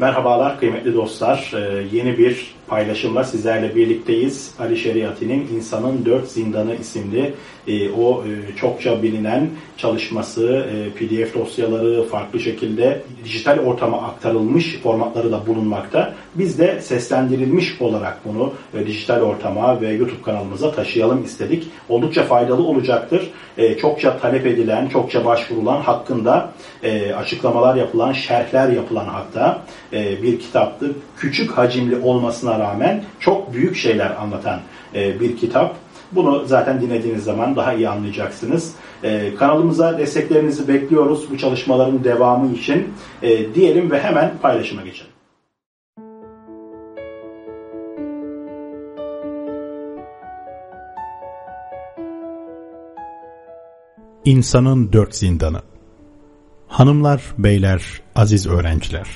Merhabalar kıymetli dostlar. Ee, yeni bir paylaşımla sizlerle birlikteyiz. Ali Şeriati'nin İnsanın Dört Zindanı isimli e, o e, çokça bilinen çalışması, e, PDF dosyaları farklı şekilde dijital ortama aktarılmış formatları da bulunmakta. Biz de seslendirilmiş olarak bunu e, dijital ortama ve YouTube kanalımıza taşıyalım istedik. Oldukça faydalı olacaktır. E, çokça talep edilen, çokça başvurulan hakkında e, açıklamalar yapılan, şerhler yapılan hatta e, bir kitaptı. Küçük hacimli olmasına rağmen çok büyük şeyler anlatan e, bir kitap. Bunu zaten dinlediğiniz zaman daha iyi anlayacaksınız. Ee, kanalımıza desteklerinizi bekliyoruz bu çalışmaların devamı için ee, diyelim ve hemen paylaşıma geçelim. İnsanın Dört Zindanı Hanımlar, beyler, aziz öğrenciler.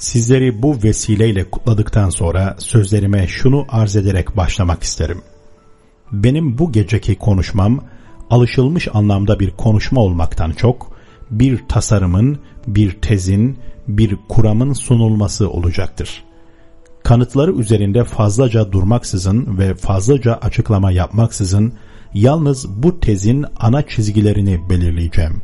Sizleri bu vesileyle kutladıktan sonra sözlerime şunu arz ederek başlamak isterim. Benim bu geceki konuşmam alışılmış anlamda bir konuşma olmaktan çok bir tasarımın, bir tezin, bir kuramın sunulması olacaktır. Kanıtları üzerinde fazlaca durmaksızın ve fazlaca açıklama yapmaksızın yalnız bu tezin ana çizgilerini belirleyeceğim.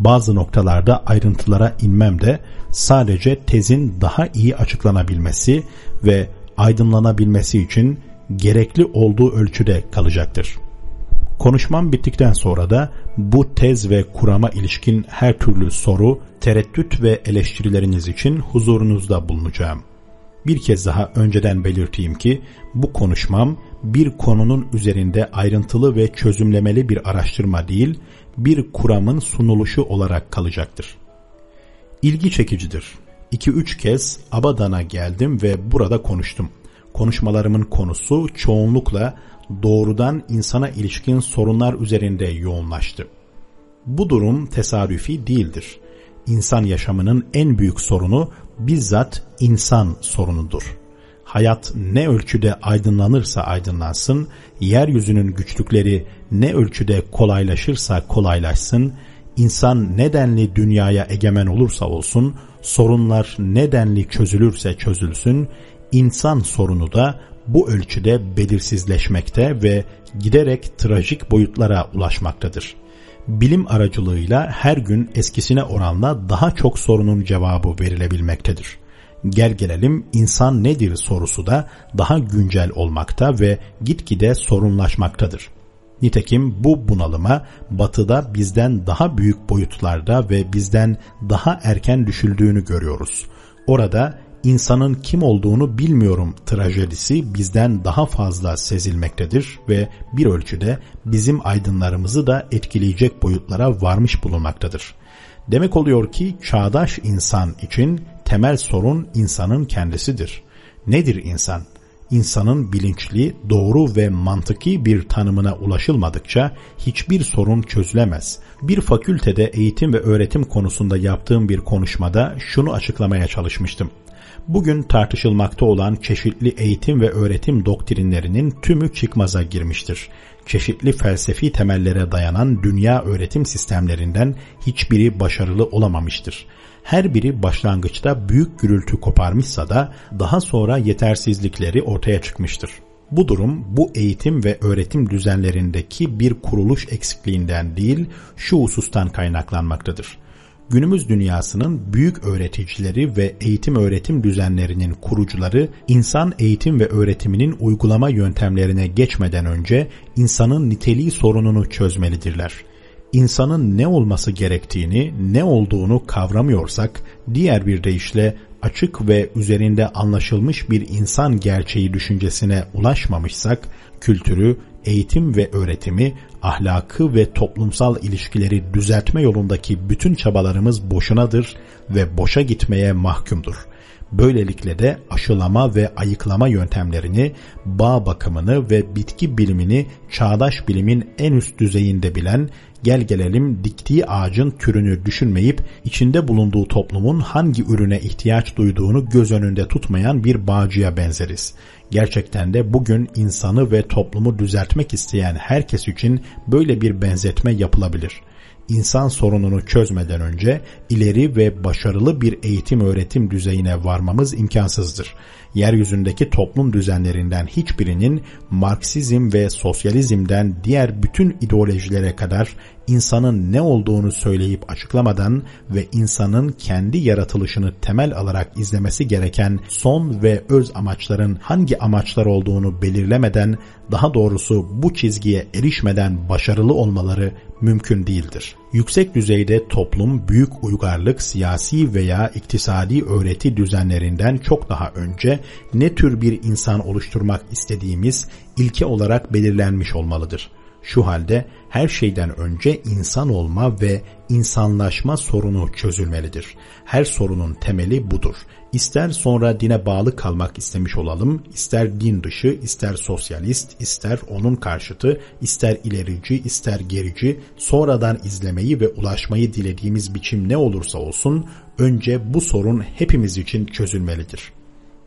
Bazı noktalarda ayrıntılara inmem de sadece tezin daha iyi açıklanabilmesi ve aydınlanabilmesi için gerekli olduğu ölçüde kalacaktır. Konuşmam bittikten sonra da bu tez ve kurama ilişkin her türlü soru, tereddüt ve eleştirileriniz için huzurunuzda bulunacağım. Bir kez daha önceden belirteyim ki bu konuşmam bir konunun üzerinde ayrıntılı ve çözümlemeli bir araştırma değil, bir kuramın sunuluşu olarak kalacaktır. İlgi çekicidir. 2-3 kez Abadan'a geldim ve burada konuştum konuşmalarımın konusu çoğunlukla doğrudan insana ilişkin sorunlar üzerinde yoğunlaştı. Bu durum tesadüfi değildir. İnsan yaşamının en büyük sorunu bizzat insan sorunudur. Hayat ne ölçüde aydınlanırsa aydınlansın, yeryüzünün güçlükleri ne ölçüde kolaylaşırsa kolaylaşsın, insan nedenli dünyaya egemen olursa olsun, sorunlar nedenli çözülürse çözülsün, insan sorunu da bu ölçüde belirsizleşmekte ve giderek trajik boyutlara ulaşmaktadır. Bilim aracılığıyla her gün eskisine oranla daha çok sorunun cevabı verilebilmektedir. Gel gelelim insan nedir sorusu da daha güncel olmakta ve gitgide sorunlaşmaktadır. Nitekim bu bunalıma batıda bizden daha büyük boyutlarda ve bizden daha erken düşüldüğünü görüyoruz. Orada insanın kim olduğunu bilmiyorum trajedisi bizden daha fazla sezilmektedir ve bir ölçüde bizim aydınlarımızı da etkileyecek boyutlara varmış bulunmaktadır. Demek oluyor ki çağdaş insan için temel sorun insanın kendisidir. Nedir insan? İnsanın bilinçli, doğru ve mantıki bir tanımına ulaşılmadıkça hiçbir sorun çözülemez. Bir fakültede eğitim ve öğretim konusunda yaptığım bir konuşmada şunu açıklamaya çalışmıştım bugün tartışılmakta olan çeşitli eğitim ve öğretim doktrinlerinin tümü çıkmaza girmiştir. Çeşitli felsefi temellere dayanan dünya öğretim sistemlerinden hiçbiri başarılı olamamıştır. Her biri başlangıçta büyük gürültü koparmışsa da daha sonra yetersizlikleri ortaya çıkmıştır. Bu durum bu eğitim ve öğretim düzenlerindeki bir kuruluş eksikliğinden değil şu husustan kaynaklanmaktadır günümüz dünyasının büyük öğreticileri ve eğitim öğretim düzenlerinin kurucuları insan eğitim ve öğretiminin uygulama yöntemlerine geçmeden önce insanın niteliği sorununu çözmelidirler. İnsanın ne olması gerektiğini, ne olduğunu kavramıyorsak, diğer bir deyişle açık ve üzerinde anlaşılmış bir insan gerçeği düşüncesine ulaşmamışsak, kültürü, eğitim ve öğretimi, ahlakı ve toplumsal ilişkileri düzeltme yolundaki bütün çabalarımız boşunadır ve boşa gitmeye mahkumdur. Böylelikle de aşılama ve ayıklama yöntemlerini, bağ bakımını ve bitki bilimini çağdaş bilimin en üst düzeyinde bilen, gel gelelim diktiği ağacın türünü düşünmeyip içinde bulunduğu toplumun hangi ürüne ihtiyaç duyduğunu göz önünde tutmayan bir bağcıya benzeriz. Gerçekten de bugün insanı ve toplumu düzeltmek isteyen herkes için böyle bir benzetme yapılabilir. İnsan sorununu çözmeden önce ileri ve başarılı bir eğitim öğretim düzeyine varmamız imkansızdır. Yeryüzündeki toplum düzenlerinden hiçbirinin Marksizm ve sosyalizmden diğer bütün ideolojilere kadar insanın ne olduğunu söyleyip açıklamadan ve insanın kendi yaratılışını temel alarak izlemesi gereken son ve öz amaçların hangi amaçlar olduğunu belirlemeden, daha doğrusu bu çizgiye erişmeden başarılı olmaları mümkün değildir. Yüksek düzeyde toplum büyük uygarlık siyasi veya iktisadi öğreti düzenlerinden çok daha önce ne tür bir insan oluşturmak istediğimiz ilke olarak belirlenmiş olmalıdır. Şu halde her şeyden önce insan olma ve insanlaşma sorunu çözülmelidir. Her sorunun temeli budur. İster sonra dine bağlı kalmak istemiş olalım, ister din dışı, ister sosyalist, ister onun karşıtı, ister ilerici, ister gerici, sonradan izlemeyi ve ulaşmayı dilediğimiz biçim ne olursa olsun, önce bu sorun hepimiz için çözülmelidir.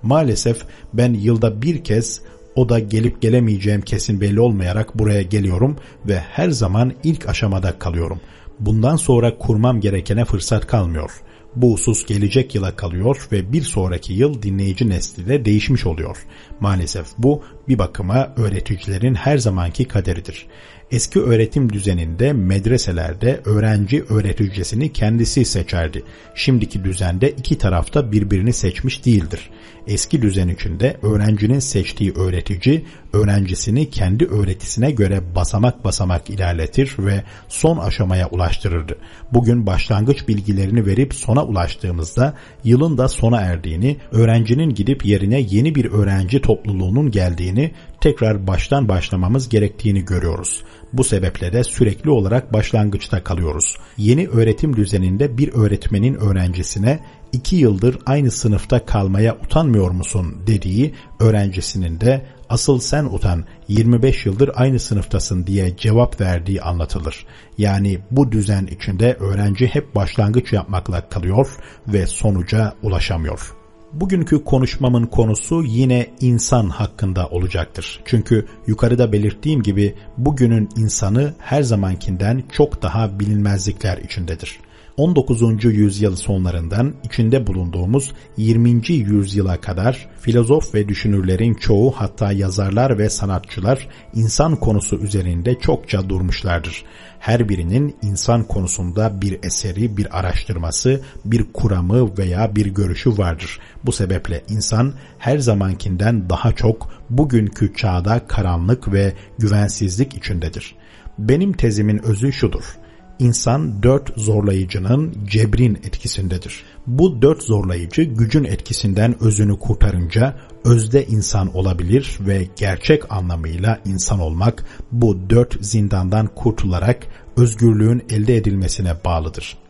Maalesef ben yılda bir kez o da gelip gelemeyeceğim kesin belli olmayarak buraya geliyorum ve her zaman ilk aşamada kalıyorum. Bundan sonra kurmam gerekene fırsat kalmıyor. Bu husus gelecek yıla kalıyor ve bir sonraki yıl dinleyici nesli de değişmiş oluyor. Maalesef bu bir bakıma öğreticilerin her zamanki kaderidir. Eski öğretim düzeninde medreselerde öğrenci öğreticisini kendisi seçerdi. Şimdiki düzende iki tarafta birbirini seçmiş değildir. Eski düzen içinde öğrencinin seçtiği öğretici öğrencisini kendi öğretisine göre basamak basamak ilerletir ve son aşamaya ulaştırırdı. Bugün başlangıç bilgilerini verip sona ulaştığımızda yılın da sona erdiğini, öğrencinin gidip yerine yeni bir öğrenci topluluğunun geldiğini, tekrar baştan başlamamız gerektiğini görüyoruz. Bu sebeple de sürekli olarak başlangıçta kalıyoruz. Yeni öğretim düzeninde bir öğretmenin öğrencisine iki yıldır aynı sınıfta kalmaya utanmıyor musun dediği öğrencisinin de asıl sen utan 25 yıldır aynı sınıftasın diye cevap verdiği anlatılır. Yani bu düzen içinde öğrenci hep başlangıç yapmakla kalıyor ve sonuca ulaşamıyor. Bugünkü konuşmamın konusu yine insan hakkında olacaktır. Çünkü yukarıda belirttiğim gibi bugünün insanı her zamankinden çok daha bilinmezlikler içindedir. 19. yüzyıl sonlarından içinde bulunduğumuz 20. yüzyıla kadar filozof ve düşünürlerin çoğu hatta yazarlar ve sanatçılar insan konusu üzerinde çokça durmuşlardır. Her birinin insan konusunda bir eseri, bir araştırması, bir kuramı veya bir görüşü vardır. Bu sebeple insan her zamankinden daha çok bugünkü çağda karanlık ve güvensizlik içindedir. Benim tezimin özü şudur İnsan dört zorlayıcının cebrin etkisindedir. Bu dört zorlayıcı gücün etkisinden özünü kurtarınca özde insan olabilir ve gerçek anlamıyla insan olmak bu dört zindandan kurtularak özgürlüğün elde edilmesine bağlıdır.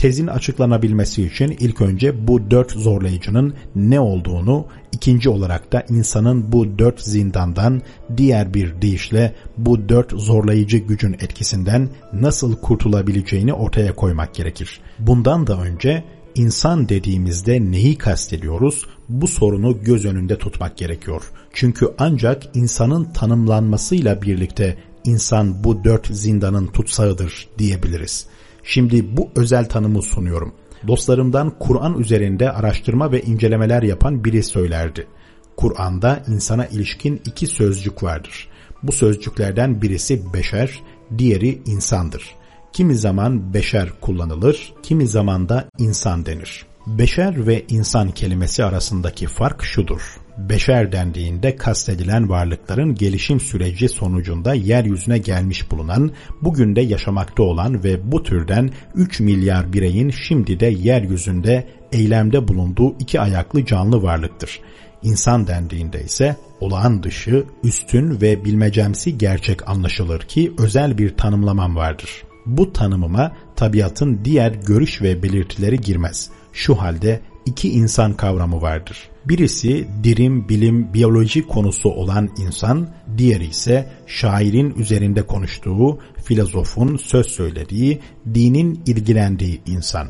Tezin açıklanabilmesi için ilk önce bu dört zorlayıcının ne olduğunu, ikinci olarak da insanın bu dört zindandan diğer bir deyişle bu dört zorlayıcı gücün etkisinden nasıl kurtulabileceğini ortaya koymak gerekir. Bundan da önce insan dediğimizde neyi kastediyoruz? Bu sorunu göz önünde tutmak gerekiyor. Çünkü ancak insanın tanımlanmasıyla birlikte insan bu dört zindanın tutsağıdır diyebiliriz. Şimdi bu özel tanımı sunuyorum. Dostlarımdan Kur'an üzerinde araştırma ve incelemeler yapan biri söylerdi. Kur'an'da insana ilişkin iki sözcük vardır. Bu sözcüklerden birisi beşer, diğeri insandır. Kimi zaman beşer kullanılır, kimi zaman da insan denir. Beşer ve insan kelimesi arasındaki fark şudur beşer dendiğinde kastedilen varlıkların gelişim süreci sonucunda yeryüzüne gelmiş bulunan, bugün de yaşamakta olan ve bu türden 3 milyar bireyin şimdi de yeryüzünde eylemde bulunduğu iki ayaklı canlı varlıktır. İnsan dendiğinde ise olağan dışı, üstün ve bilmecemsi gerçek anlaşılır ki özel bir tanımlamam vardır. Bu tanımıma tabiatın diğer görüş ve belirtileri girmez. Şu halde iki insan kavramı vardır. Birisi dirim, bilim, biyoloji konusu olan insan, diğeri ise şairin üzerinde konuştuğu, filozofun söz söylediği, dinin ilgilendiği insan.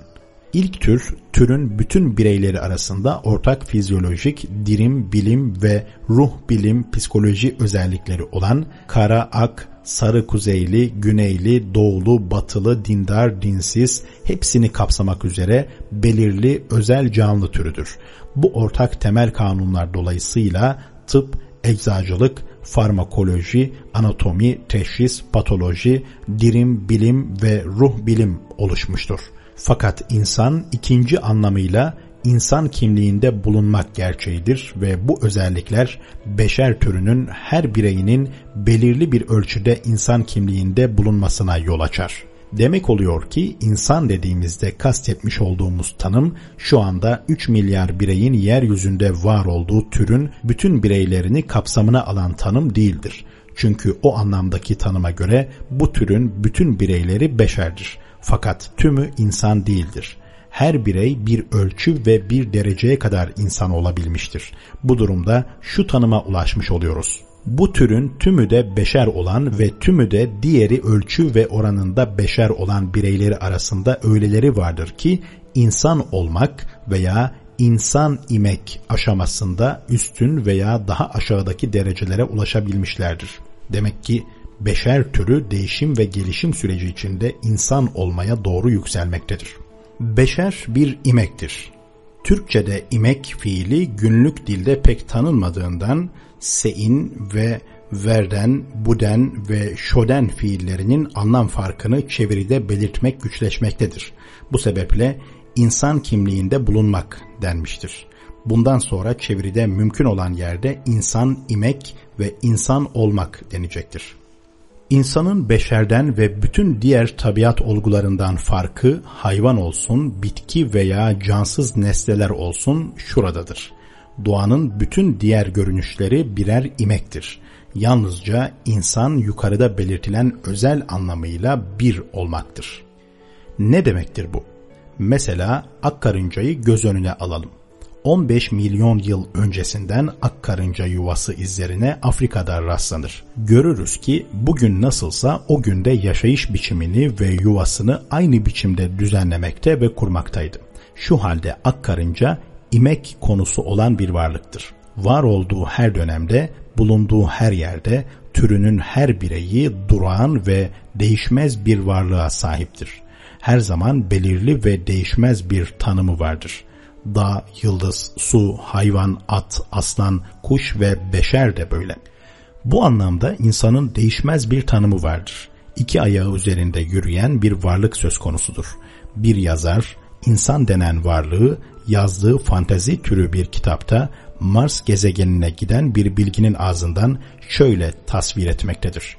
İlk tür, türün bütün bireyleri arasında ortak fizyolojik, dirim, bilim ve ruh bilim, psikoloji özellikleri olan kara, ak, sarı kuzeyli, güneyli, doğulu, batılı, dindar, dinsiz hepsini kapsamak üzere belirli özel canlı türüdür. Bu ortak temel kanunlar dolayısıyla tıp, eczacılık, farmakoloji, anatomi, teşhis, patoloji, dirim, bilim ve ruh bilim oluşmuştur. Fakat insan ikinci anlamıyla insan kimliğinde bulunmak gerçeğidir ve bu özellikler beşer türünün her bireyinin belirli bir ölçüde insan kimliğinde bulunmasına yol açar. Demek oluyor ki insan dediğimizde kastetmiş olduğumuz tanım şu anda 3 milyar bireyin yeryüzünde var olduğu türün bütün bireylerini kapsamına alan tanım değildir. Çünkü o anlamdaki tanıma göre bu türün bütün bireyleri beşerdir. Fakat tümü insan değildir her birey bir ölçü ve bir dereceye kadar insan olabilmiştir. Bu durumda şu tanıma ulaşmış oluyoruz. Bu türün tümü de beşer olan ve tümü de diğeri ölçü ve oranında beşer olan bireyleri arasında öyleleri vardır ki insan olmak veya insan imek aşamasında üstün veya daha aşağıdaki derecelere ulaşabilmişlerdir. Demek ki beşer türü değişim ve gelişim süreci içinde insan olmaya doğru yükselmektedir. Beşer bir imektir. Türkçe'de imek fiili günlük dilde pek tanınmadığından sein ve verden, buden ve şoden fiillerinin anlam farkını çeviride belirtmek güçleşmektedir. Bu sebeple insan kimliğinde bulunmak denmiştir. Bundan sonra çeviride mümkün olan yerde insan imek ve insan olmak denecektir. İnsanın beşerden ve bütün diğer tabiat olgularından farkı hayvan olsun, bitki veya cansız nesneler olsun şuradadır. Doğanın bütün diğer görünüşleri birer imektir. Yalnızca insan yukarıda belirtilen özel anlamıyla bir olmaktır. Ne demektir bu? Mesela ak karıncayı göz önüne alalım. 15 milyon yıl öncesinden ak karınca yuvası izlerine Afrika'da rastlanır. Görürüz ki bugün nasılsa o günde yaşayış biçimini ve yuvasını aynı biçimde düzenlemekte ve kurmaktaydı. Şu halde ak karınca imek konusu olan bir varlıktır. Var olduğu her dönemde, bulunduğu her yerde türünün her bireyi durağan ve değişmez bir varlığa sahiptir. Her zaman belirli ve değişmez bir tanımı vardır dağ, yıldız, su, hayvan, at, aslan, kuş ve beşer de böyle. Bu anlamda insanın değişmez bir tanımı vardır. İki ayağı üzerinde yürüyen bir varlık söz konusudur. Bir yazar, insan denen varlığı yazdığı fantezi türü bir kitapta Mars gezegenine giden bir bilginin ağzından şöyle tasvir etmektedir.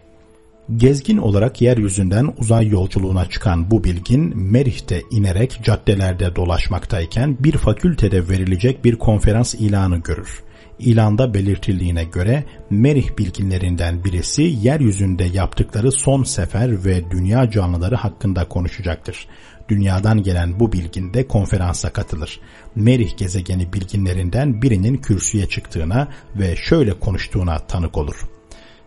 Gezgin olarak yeryüzünden uzay yolculuğuna çıkan bu bilgin Merih'te inerek caddelerde dolaşmaktayken bir fakültede verilecek bir konferans ilanı görür. İlanda belirtildiğine göre Merih bilginlerinden birisi yeryüzünde yaptıkları son sefer ve dünya canlıları hakkında konuşacaktır. Dünyadan gelen bu bilgin de konferansa katılır. Merih gezegeni bilginlerinden birinin kürsüye çıktığına ve şöyle konuştuğuna tanık olur.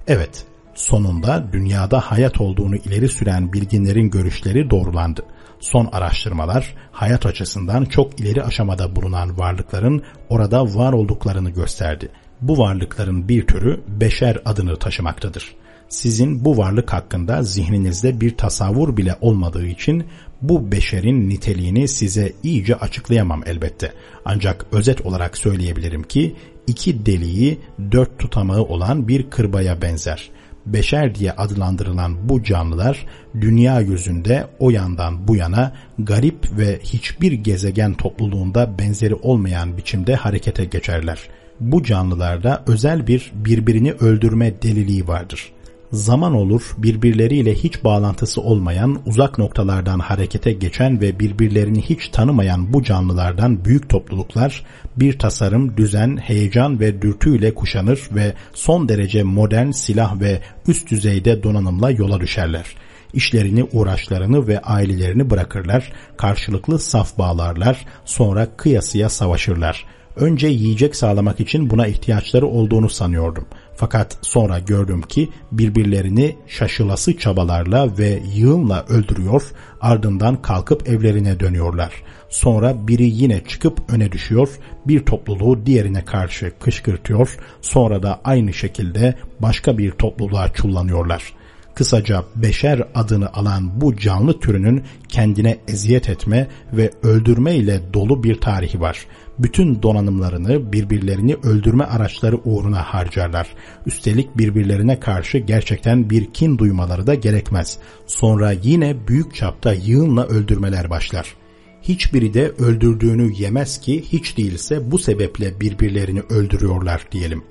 Evet, Sonunda dünyada hayat olduğunu ileri süren bilginlerin görüşleri doğrulandı. Son araştırmalar hayat açısından çok ileri aşamada bulunan varlıkların orada var olduklarını gösterdi. Bu varlıkların bir türü beşer adını taşımaktadır. Sizin bu varlık hakkında zihninizde bir tasavvur bile olmadığı için bu beşerin niteliğini size iyice açıklayamam elbette. Ancak özet olarak söyleyebilirim ki iki deliği dört tutamağı olan bir kırbaya benzer beşer diye adlandırılan bu canlılar dünya yüzünde o yandan bu yana garip ve hiçbir gezegen topluluğunda benzeri olmayan biçimde harekete geçerler. Bu canlılarda özel bir birbirini öldürme deliliği vardır zaman olur birbirleriyle hiç bağlantısı olmayan uzak noktalardan harekete geçen ve birbirlerini hiç tanımayan bu canlılardan büyük topluluklar bir tasarım, düzen, heyecan ve dürtüyle kuşanır ve son derece modern silah ve üst düzeyde donanımla yola düşerler. İşlerini, uğraşlarını ve ailelerini bırakırlar, karşılıklı saf bağlarlar, sonra kıyasıya savaşırlar. Önce yiyecek sağlamak için buna ihtiyaçları olduğunu sanıyordum.'' Fakat sonra gördüm ki birbirlerini şaşılası çabalarla ve yığınla öldürüyor, ardından kalkıp evlerine dönüyorlar. Sonra biri yine çıkıp öne düşüyor, bir topluluğu diğerine karşı kışkırtıyor, sonra da aynı şekilde başka bir topluluğa çullanıyorlar. Kısaca beşer adını alan bu canlı türünün kendine eziyet etme ve öldürme ile dolu bir tarihi var. Bütün donanımlarını birbirlerini öldürme araçları uğruna harcarlar. Üstelik birbirlerine karşı gerçekten bir kin duymaları da gerekmez. Sonra yine büyük çapta yığınla öldürmeler başlar. Hiçbiri de öldürdüğünü yemez ki hiç değilse bu sebeple birbirlerini öldürüyorlar diyelim.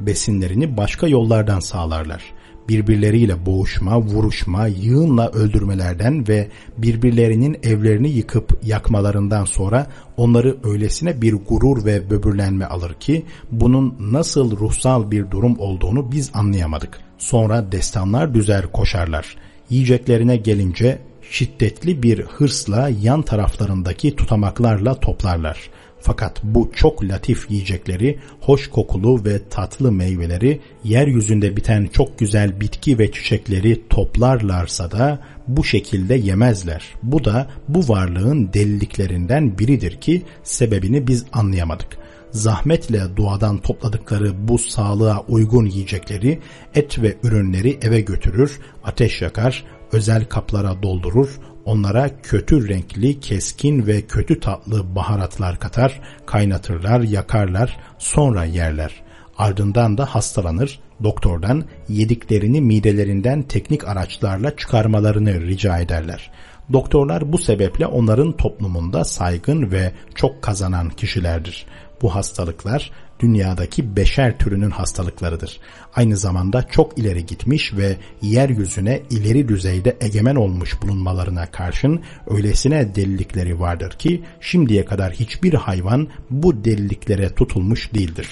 Besinlerini başka yollardan sağlarlar birbirleriyle boğuşma, vuruşma, yığınla öldürmelerden ve birbirlerinin evlerini yıkıp yakmalarından sonra onları öylesine bir gurur ve böbürlenme alır ki bunun nasıl ruhsal bir durum olduğunu biz anlayamadık. Sonra destanlar düzer koşarlar. Yiyeceklerine gelince şiddetli bir hırsla yan taraflarındaki tutamaklarla toplarlar. Fakat bu çok latif yiyecekleri, hoş kokulu ve tatlı meyveleri, yeryüzünde biten çok güzel bitki ve çiçekleri toplarlarsa da bu şekilde yemezler. Bu da bu varlığın deliliklerinden biridir ki sebebini biz anlayamadık. Zahmetle doğadan topladıkları bu sağlığa uygun yiyecekleri, et ve ürünleri eve götürür, ateş yakar, özel kaplara doldurur, onlara kötü renkli, keskin ve kötü tatlı baharatlar katar, kaynatırlar, yakarlar, sonra yerler. Ardından da hastalanır, doktordan yediklerini midelerinden teknik araçlarla çıkarmalarını rica ederler. Doktorlar bu sebeple onların toplumunda saygın ve çok kazanan kişilerdir. Bu hastalıklar dünyadaki beşer türünün hastalıklarıdır. Aynı zamanda çok ileri gitmiş ve yeryüzüne ileri düzeyde egemen olmuş bulunmalarına karşın öylesine delilikleri vardır ki şimdiye kadar hiçbir hayvan bu deliliklere tutulmuş değildir.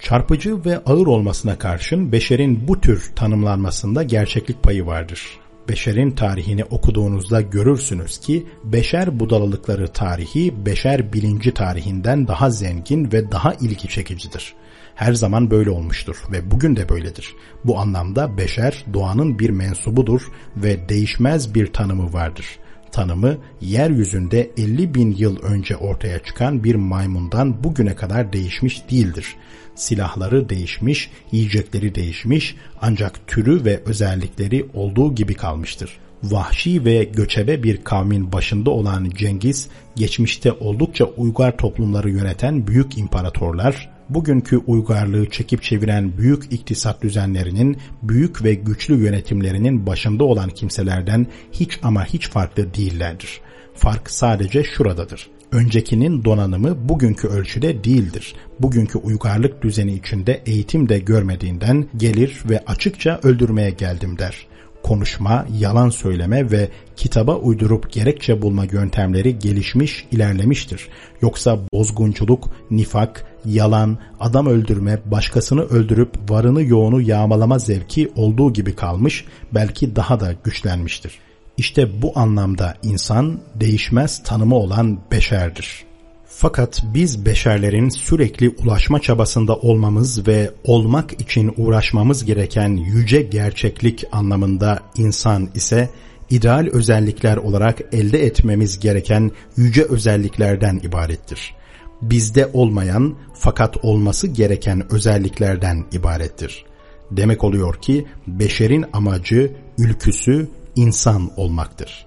Çarpıcı ve ağır olmasına karşın beşerin bu tür tanımlanmasında gerçeklik payı vardır beşerin tarihini okuduğunuzda görürsünüz ki beşer budalalıkları tarihi beşer bilinci tarihinden daha zengin ve daha ilgi çekicidir. Her zaman böyle olmuştur ve bugün de böyledir. Bu anlamda beşer doğanın bir mensubudur ve değişmez bir tanımı vardır. Tanımı yeryüzünde 50 bin yıl önce ortaya çıkan bir maymundan bugüne kadar değişmiş değildir silahları değişmiş, yiyecekleri değişmiş ancak türü ve özellikleri olduğu gibi kalmıştır. Vahşi ve göçebe bir kavmin başında olan Cengiz, geçmişte oldukça uygar toplumları yöneten büyük imparatorlar, bugünkü uygarlığı çekip çeviren büyük iktisat düzenlerinin, büyük ve güçlü yönetimlerinin başında olan kimselerden hiç ama hiç farklı değillerdir. Fark sadece şuradadır öncekinin donanımı bugünkü ölçüde değildir. Bugünkü uygarlık düzeni içinde eğitim de görmediğinden gelir ve açıkça öldürmeye geldim der. Konuşma, yalan söyleme ve kitaba uydurup gerekçe bulma yöntemleri gelişmiş, ilerlemiştir. Yoksa bozgunculuk, nifak, yalan, adam öldürme, başkasını öldürüp varını yoğunu yağmalama zevki olduğu gibi kalmış, belki daha da güçlenmiştir. İşte bu anlamda insan değişmez tanımı olan beşerdir. Fakat biz beşerlerin sürekli ulaşma çabasında olmamız ve olmak için uğraşmamız gereken yüce gerçeklik anlamında insan ise ideal özellikler olarak elde etmemiz gereken yüce özelliklerden ibarettir. Bizde olmayan fakat olması gereken özelliklerden ibarettir. Demek oluyor ki beşerin amacı, ülküsü insan olmaktır.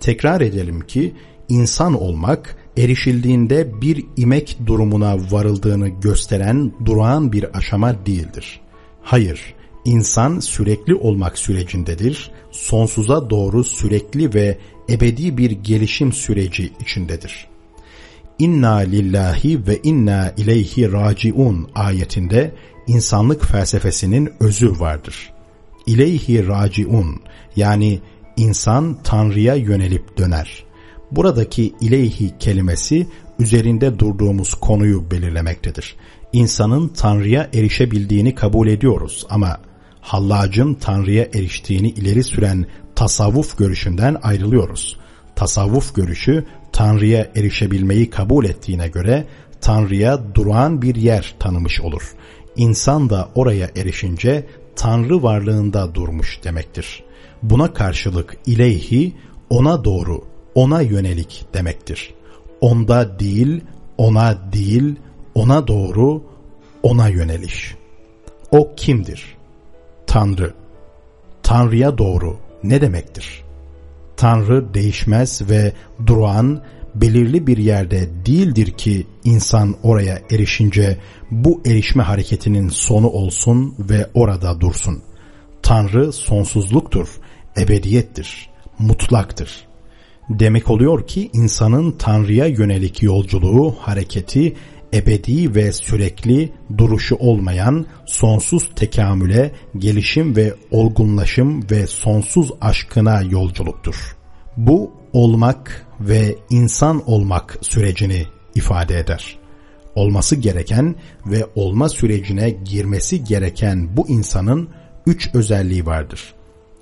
Tekrar edelim ki insan olmak erişildiğinde bir imek durumuna varıldığını gösteren durağan bir aşama değildir. Hayır, insan sürekli olmak sürecindedir, sonsuza doğru sürekli ve ebedi bir gelişim süreci içindedir. İnna lillahi ve inna ileyhi raciun ayetinde insanlık felsefesinin özü vardır. İleyhi raciun yani insan Tanrı'ya yönelip döner. Buradaki ileyhi kelimesi üzerinde durduğumuz konuyu belirlemektedir. İnsanın Tanrı'ya erişebildiğini kabul ediyoruz ama Hallac'ın Tanrı'ya eriştiğini ileri süren tasavvuf görüşünden ayrılıyoruz. Tasavvuf görüşü Tanrı'ya erişebilmeyi kabul ettiğine göre Tanrı'ya durağan bir yer tanımış olur. İnsan da oraya erişince Tanrı varlığında durmuş demektir. Buna karşılık ileyhi ona doğru, ona yönelik demektir. Onda değil, ona değil, ona doğru, ona yöneliş. O kimdir? Tanrı. Tanrı'ya doğru ne demektir? Tanrı değişmez ve durağan belirli bir yerde değildir ki insan oraya erişince bu erişme hareketinin sonu olsun ve orada dursun. Tanrı sonsuzluktur, ebediyettir, mutlaktır. Demek oluyor ki insanın Tanrı'ya yönelik yolculuğu, hareketi, ebedi ve sürekli duruşu olmayan sonsuz tekamüle, gelişim ve olgunlaşım ve sonsuz aşkına yolculuktur. Bu olmak ve insan olmak sürecini ifade eder. Olması gereken ve olma sürecine girmesi gereken bu insanın üç özelliği vardır.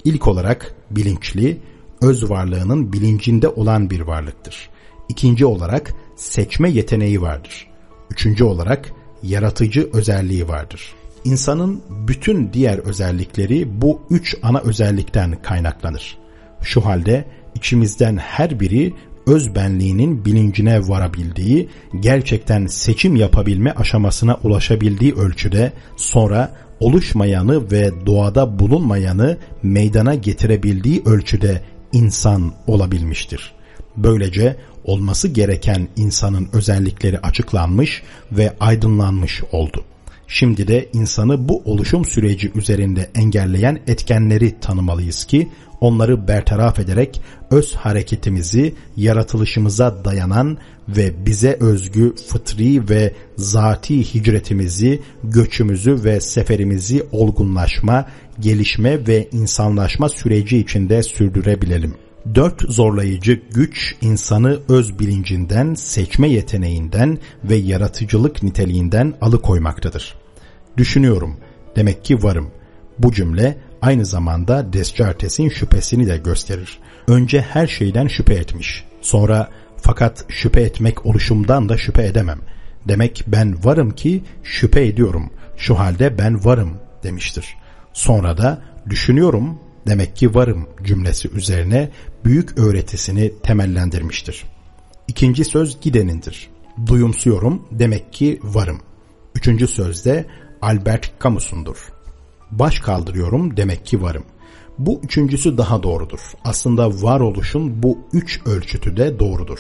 İlk olarak bilinçli, öz varlığının bilincinde olan bir varlıktır. İkinci olarak seçme yeteneği vardır. Üçüncü olarak yaratıcı özelliği vardır. İnsanın bütün diğer özellikleri bu üç ana özellikten kaynaklanır. Şu halde içimizden her biri öz benliğinin bilincine varabildiği, gerçekten seçim yapabilme aşamasına ulaşabildiği ölçüde sonra oluşmayanı ve doğada bulunmayanı meydana getirebildiği ölçüde insan olabilmiştir. Böylece olması gereken insanın özellikleri açıklanmış ve aydınlanmış oldu. Şimdi de insanı bu oluşum süreci üzerinde engelleyen etkenleri tanımalıyız ki onları bertaraf ederek öz hareketimizi yaratılışımıza dayanan ve bize özgü fıtri ve zati hicretimizi, göçümüzü ve seferimizi olgunlaşma, gelişme ve insanlaşma süreci içinde sürdürebilelim. Dört zorlayıcı güç insanı öz bilincinden, seçme yeteneğinden ve yaratıcılık niteliğinden alıkoymaktadır. Düşünüyorum, demek ki varım. Bu cümle aynı zamanda Descartes'in şüphesini de gösterir. Önce her şeyden şüphe etmiş. Sonra fakat şüphe etmek oluşumdan da şüphe edemem. Demek ben varım ki şüphe ediyorum. Şu halde ben varım demiştir. Sonra da düşünüyorum demek ki varım cümlesi üzerine büyük öğretisini temellendirmiştir. İkinci söz gidenindir. Duyumsuyorum demek ki varım. Üçüncü sözde Albert Camus'undur. Baş kaldırıyorum demek ki varım. Bu üçüncüsü daha doğrudur. Aslında varoluşun bu üç ölçütü de doğrudur.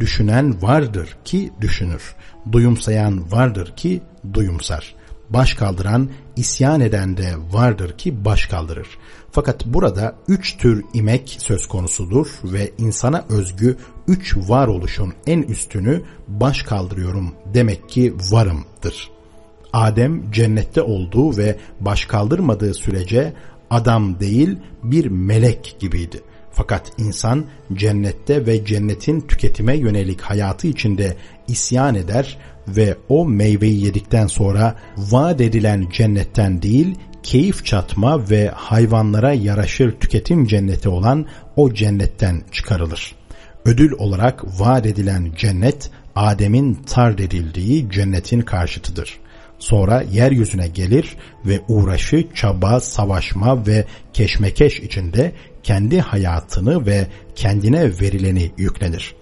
Düşünen vardır ki düşünür. Duyumsayan vardır ki duyumsar. Baş kaldıran, isyan eden de vardır ki baş kaldırır. Fakat burada üç tür imek söz konusudur ve insana özgü üç varoluşun en üstünü baş kaldırıyorum demek ki varımdır. Adem cennette olduğu ve baş kaldırmadığı sürece adam değil bir melek gibiydi. Fakat insan cennette ve cennetin tüketime yönelik hayatı içinde isyan eder ve o meyveyi yedikten sonra vaat edilen cennetten değil keyif çatma ve hayvanlara yaraşır tüketim cenneti olan o cennetten çıkarılır. Ödül olarak vaat edilen cennet Adem'in tard edildiği cennetin karşıtıdır. Sonra yeryüzüne gelir ve uğraşı, çaba, savaşma ve keşmekeş içinde kendi hayatını ve kendine verileni yüklenir.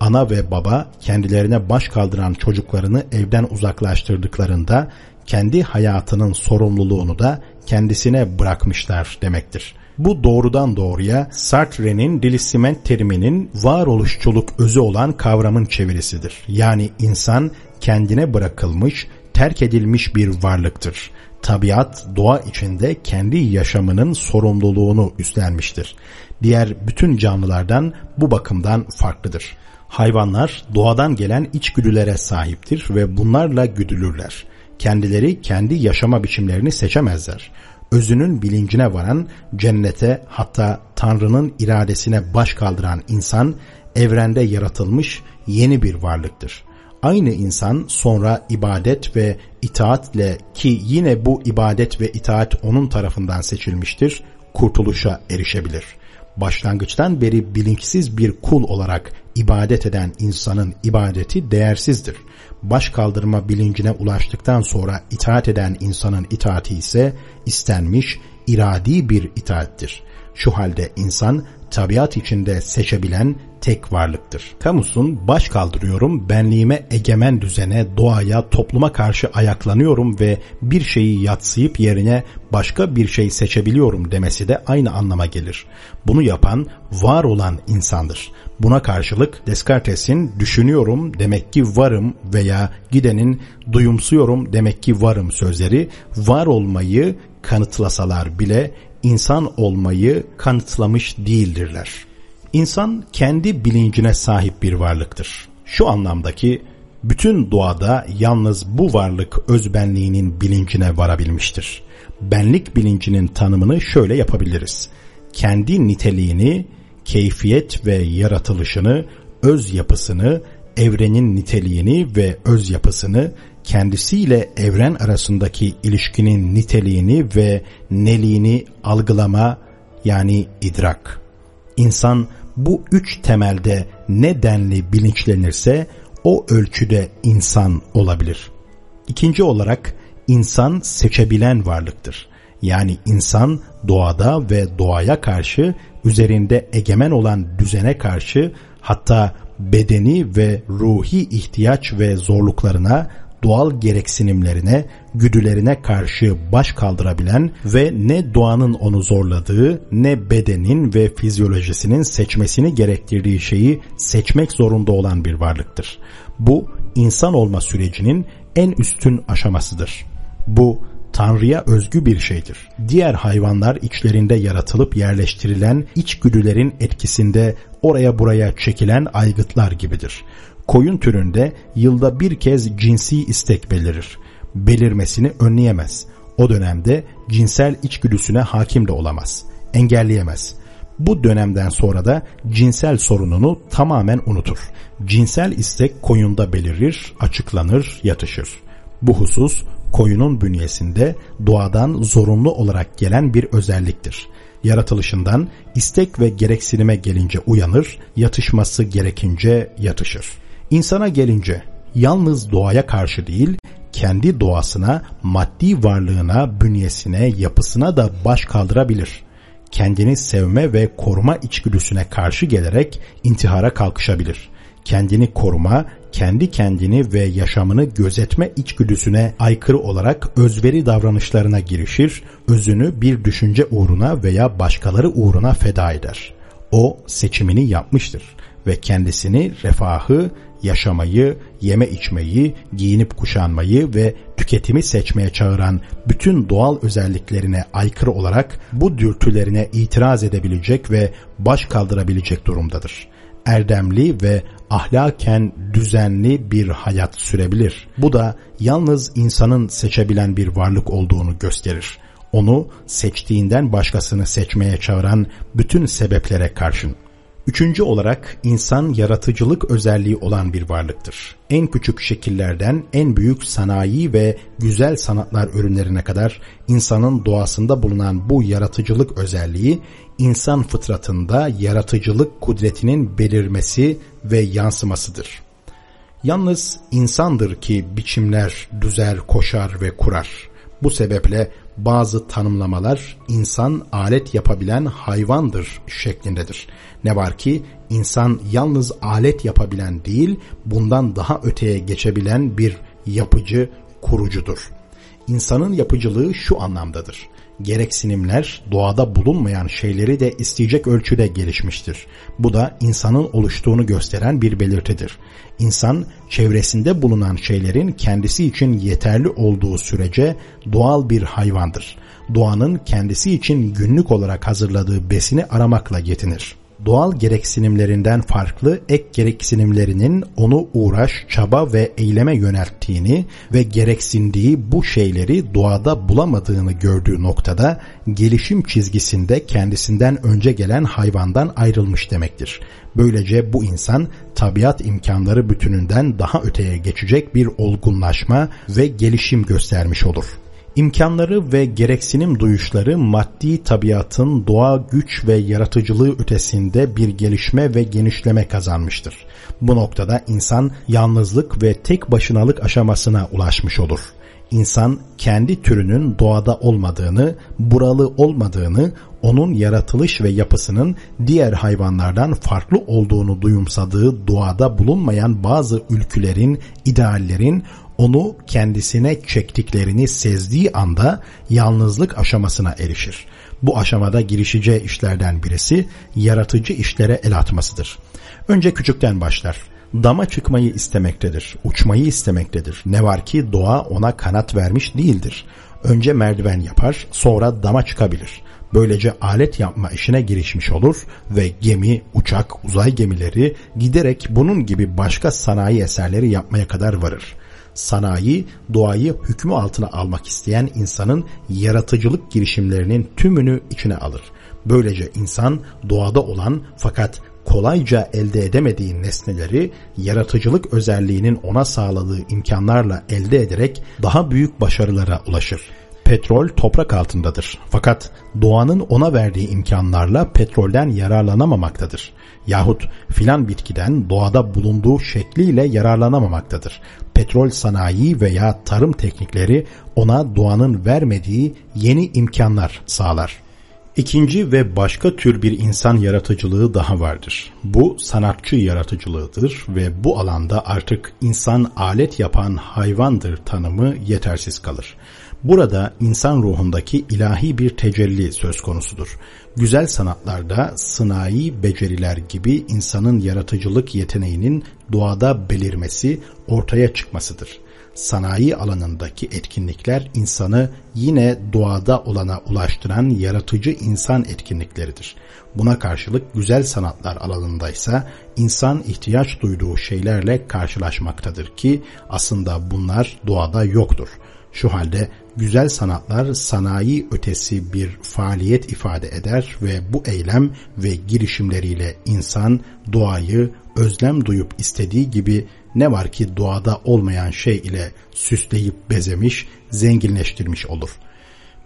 Ana ve baba kendilerine baş kaldıran çocuklarını evden uzaklaştırdıklarında kendi hayatının sorumluluğunu da kendisine bırakmışlar demektir. Bu doğrudan doğruya Sartre'nin dilisiment teriminin varoluşçuluk özü olan kavramın çevirisidir. Yani insan kendine bırakılmış, terk edilmiş bir varlıktır. Tabiat doğa içinde kendi yaşamının sorumluluğunu üstlenmiştir. Diğer bütün canlılardan bu bakımdan farklıdır. Hayvanlar doğadan gelen içgüdülere sahiptir ve bunlarla güdülürler. Kendileri kendi yaşama biçimlerini seçemezler. Özünün bilincine varan, cennete hatta Tanrı'nın iradesine baş kaldıran insan evrende yaratılmış yeni bir varlıktır. Aynı insan sonra ibadet ve itaatle ki yine bu ibadet ve itaat onun tarafından seçilmiştir, kurtuluşa erişebilir. Başlangıçtan beri bilinçsiz bir kul olarak ibadet eden insanın ibadeti değersizdir. Baş kaldırma bilincine ulaştıktan sonra itaat eden insanın itaati ise istenmiş, iradi bir itaattir. Şu halde insan tabiat içinde seçebilen tek varlıktır. Kamusun baş kaldırıyorum, benliğime egemen düzene, doğaya, topluma karşı ayaklanıyorum ve bir şeyi yatsıyıp yerine başka bir şey seçebiliyorum demesi de aynı anlama gelir. Bunu yapan var olan insandır. Buna karşılık Descartes'in düşünüyorum demek ki varım veya gidenin duyumsuyorum demek ki varım sözleri var olmayı kanıtlasalar bile insan olmayı kanıtlamış değildirler. İnsan kendi bilincine sahip bir varlıktır. Şu anlamdaki bütün doğada yalnız bu varlık özbenliğinin bilincine varabilmiştir. Benlik bilincinin tanımını şöyle yapabiliriz. Kendi niteliğini, keyfiyet ve yaratılışını, öz yapısını, evrenin niteliğini ve öz yapısını, kendisiyle evren arasındaki ilişkinin niteliğini ve neliğini algılama yani idrak. İnsan bu üç temelde ne denli bilinçlenirse o ölçüde insan olabilir. İkinci olarak insan seçebilen varlıktır. Yani insan doğada ve doğaya karşı üzerinde egemen olan düzene karşı hatta bedeni ve ruhi ihtiyaç ve zorluklarına doğal gereksinimlerine, güdülerine karşı baş kaldırabilen ve ne doğanın onu zorladığı ne bedenin ve fizyolojisinin seçmesini gerektirdiği şeyi seçmek zorunda olan bir varlıktır. Bu insan olma sürecinin en üstün aşamasıdır. Bu Tanrı'ya özgü bir şeydir. Diğer hayvanlar içlerinde yaratılıp yerleştirilen içgüdülerin etkisinde oraya buraya çekilen aygıtlar gibidir koyun türünde yılda bir kez cinsi istek belirir. Belirmesini önleyemez. O dönemde cinsel içgüdüsüne hakim de olamaz. Engelleyemez. Bu dönemden sonra da cinsel sorununu tamamen unutur. Cinsel istek koyunda belirir, açıklanır, yatışır. Bu husus koyunun bünyesinde doğadan zorunlu olarak gelen bir özelliktir. Yaratılışından istek ve gereksinime gelince uyanır, yatışması gerekince yatışır. İnsana gelince yalnız doğaya karşı değil, kendi doğasına, maddi varlığına, bünyesine, yapısına da baş kaldırabilir. Kendini sevme ve koruma içgüdüsüne karşı gelerek intihara kalkışabilir. Kendini koruma, kendi kendini ve yaşamını gözetme içgüdüsüne aykırı olarak özveri davranışlarına girişir, özünü bir düşünce uğruna veya başkaları uğruna feda eder. O seçimini yapmıştır ve kendisini refahı, yaşamayı, yeme içmeyi, giyinip kuşanmayı ve tüketimi seçmeye çağıran bütün doğal özelliklerine aykırı olarak bu dürtülerine itiraz edebilecek ve baş kaldırabilecek durumdadır. Erdemli ve ahlaken düzenli bir hayat sürebilir. Bu da yalnız insanın seçebilen bir varlık olduğunu gösterir. Onu seçtiğinden başkasını seçmeye çağıran bütün sebeplere karşın. Üçüncü olarak insan yaratıcılık özelliği olan bir varlıktır. En küçük şekillerden en büyük sanayi ve güzel sanatlar ürünlerine kadar insanın doğasında bulunan bu yaratıcılık özelliği insan fıtratında yaratıcılık kudretinin belirmesi ve yansımasıdır. Yalnız insandır ki biçimler düzer, koşar ve kurar. Bu sebeple bazı tanımlamalar insan alet yapabilen hayvandır şeklindedir. Ne var ki insan yalnız alet yapabilen değil bundan daha öteye geçebilen bir yapıcı kurucudur. İnsanın yapıcılığı şu anlamdadır gereksinimler doğada bulunmayan şeyleri de isteyecek ölçüde gelişmiştir. Bu da insanın oluştuğunu gösteren bir belirtidir. İnsan çevresinde bulunan şeylerin kendisi için yeterli olduğu sürece doğal bir hayvandır. Doğanın kendisi için günlük olarak hazırladığı besini aramakla yetinir doğal gereksinimlerinden farklı ek gereksinimlerinin onu uğraş, çaba ve eyleme yönelttiğini ve gereksindiği bu şeyleri doğada bulamadığını gördüğü noktada gelişim çizgisinde kendisinden önce gelen hayvandan ayrılmış demektir. Böylece bu insan tabiat imkanları bütününden daha öteye geçecek bir olgunlaşma ve gelişim göstermiş olur. İmkanları ve gereksinim duyuşları maddi tabiatın doğa güç ve yaratıcılığı ötesinde bir gelişme ve genişleme kazanmıştır. Bu noktada insan yalnızlık ve tek başınalık aşamasına ulaşmış olur. İnsan kendi türünün doğada olmadığını, buralı olmadığını, onun yaratılış ve yapısının diğer hayvanlardan farklı olduğunu duyumsadığı doğada bulunmayan bazı ülkülerin, ideallerin onu kendisine çektiklerini sezdiği anda yalnızlık aşamasına erişir. Bu aşamada girişeceği işlerden birisi yaratıcı işlere el atmasıdır. Önce küçükten başlar. Dama çıkmayı istemektedir, uçmayı istemektedir. Ne var ki doğa ona kanat vermiş değildir. Önce merdiven yapar, sonra dama çıkabilir. Böylece alet yapma işine girişmiş olur ve gemi, uçak, uzay gemileri giderek bunun gibi başka sanayi eserleri yapmaya kadar varır sanayi doğayı hükmü altına almak isteyen insanın yaratıcılık girişimlerinin tümünü içine alır. Böylece insan doğada olan fakat kolayca elde edemediği nesneleri yaratıcılık özelliğinin ona sağladığı imkanlarla elde ederek daha büyük başarılara ulaşır. Petrol toprak altındadır. Fakat doğanın ona verdiği imkanlarla petrolden yararlanamamaktadır. Yahut filan bitkiden doğada bulunduğu şekliyle yararlanamamaktadır. Petrol sanayi veya tarım teknikleri ona doğanın vermediği yeni imkanlar sağlar. İkinci ve başka tür bir insan yaratıcılığı daha vardır. Bu sanatçı yaratıcılığıdır ve bu alanda artık insan alet yapan hayvandır tanımı yetersiz kalır. Burada insan ruhundaki ilahi bir tecelli söz konusudur. Güzel sanatlarda sınai beceriler gibi insanın yaratıcılık yeteneğinin doğada belirmesi, ortaya çıkmasıdır. Sanayi alanındaki etkinlikler insanı yine doğada olana ulaştıran yaratıcı insan etkinlikleridir. Buna karşılık güzel sanatlar alanındaysa insan ihtiyaç duyduğu şeylerle karşılaşmaktadır ki aslında bunlar doğada yoktur. Şu halde güzel sanatlar sanayi ötesi bir faaliyet ifade eder ve bu eylem ve girişimleriyle insan doğayı özlem duyup istediği gibi ne var ki doğada olmayan şey ile süsleyip bezemiş, zenginleştirmiş olur.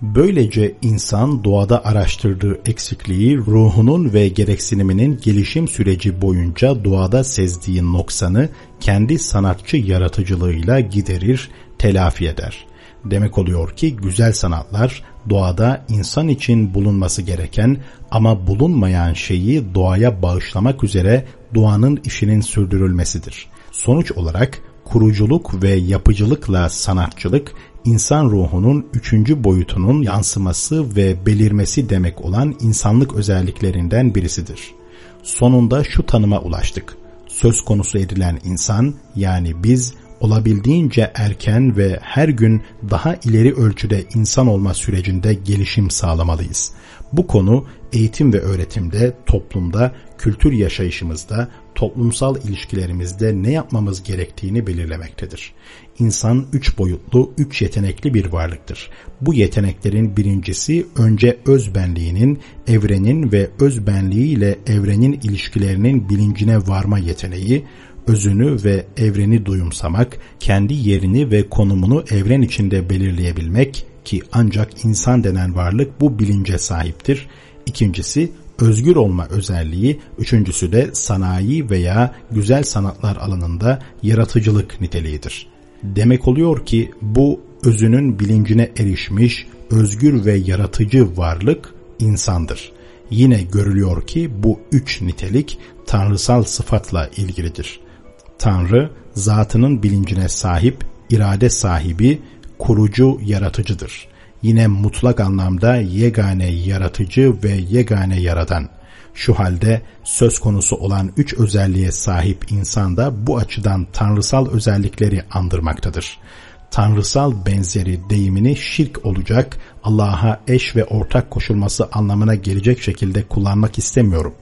Böylece insan doğada araştırdığı eksikliği ruhunun ve gereksiniminin gelişim süreci boyunca doğada sezdiği noksanı kendi sanatçı yaratıcılığıyla giderir, telafi eder.'' Demek oluyor ki güzel sanatlar doğada insan için bulunması gereken ama bulunmayan şeyi doğaya bağışlamak üzere doğanın işinin sürdürülmesidir. Sonuç olarak kuruculuk ve yapıcılıkla sanatçılık insan ruhunun üçüncü boyutunun yansıması ve belirmesi demek olan insanlık özelliklerinden birisidir. Sonunda şu tanıma ulaştık. Söz konusu edilen insan yani biz olabildiğince erken ve her gün daha ileri ölçüde insan olma sürecinde gelişim sağlamalıyız. Bu konu eğitim ve öğretimde, toplumda, kültür yaşayışımızda, toplumsal ilişkilerimizde ne yapmamız gerektiğini belirlemektedir. İnsan üç boyutlu, üç yetenekli bir varlıktır. Bu yeteneklerin birincisi önce özbenliğinin, evrenin ve özbenliği ile evrenin ilişkilerinin bilincine varma yeteneği, özünü ve evreni duyumsamak, kendi yerini ve konumunu evren içinde belirleyebilmek ki ancak insan denen varlık bu bilince sahiptir. İkincisi özgür olma özelliği, üçüncüsü de sanayi veya güzel sanatlar alanında yaratıcılık niteliğidir. Demek oluyor ki bu özünün bilincine erişmiş, özgür ve yaratıcı varlık insandır. Yine görülüyor ki bu üç nitelik tanrısal sıfatla ilgilidir. Tanrı zatının bilincine sahip, irade sahibi, kurucu, yaratıcıdır. Yine mutlak anlamda yegane yaratıcı ve yegane yaradan. Şu halde söz konusu olan üç özelliğe sahip insan da bu açıdan tanrısal özellikleri andırmaktadır. Tanrısal benzeri deyimini şirk olacak, Allah'a eş ve ortak koşulması anlamına gelecek şekilde kullanmak istemiyorum.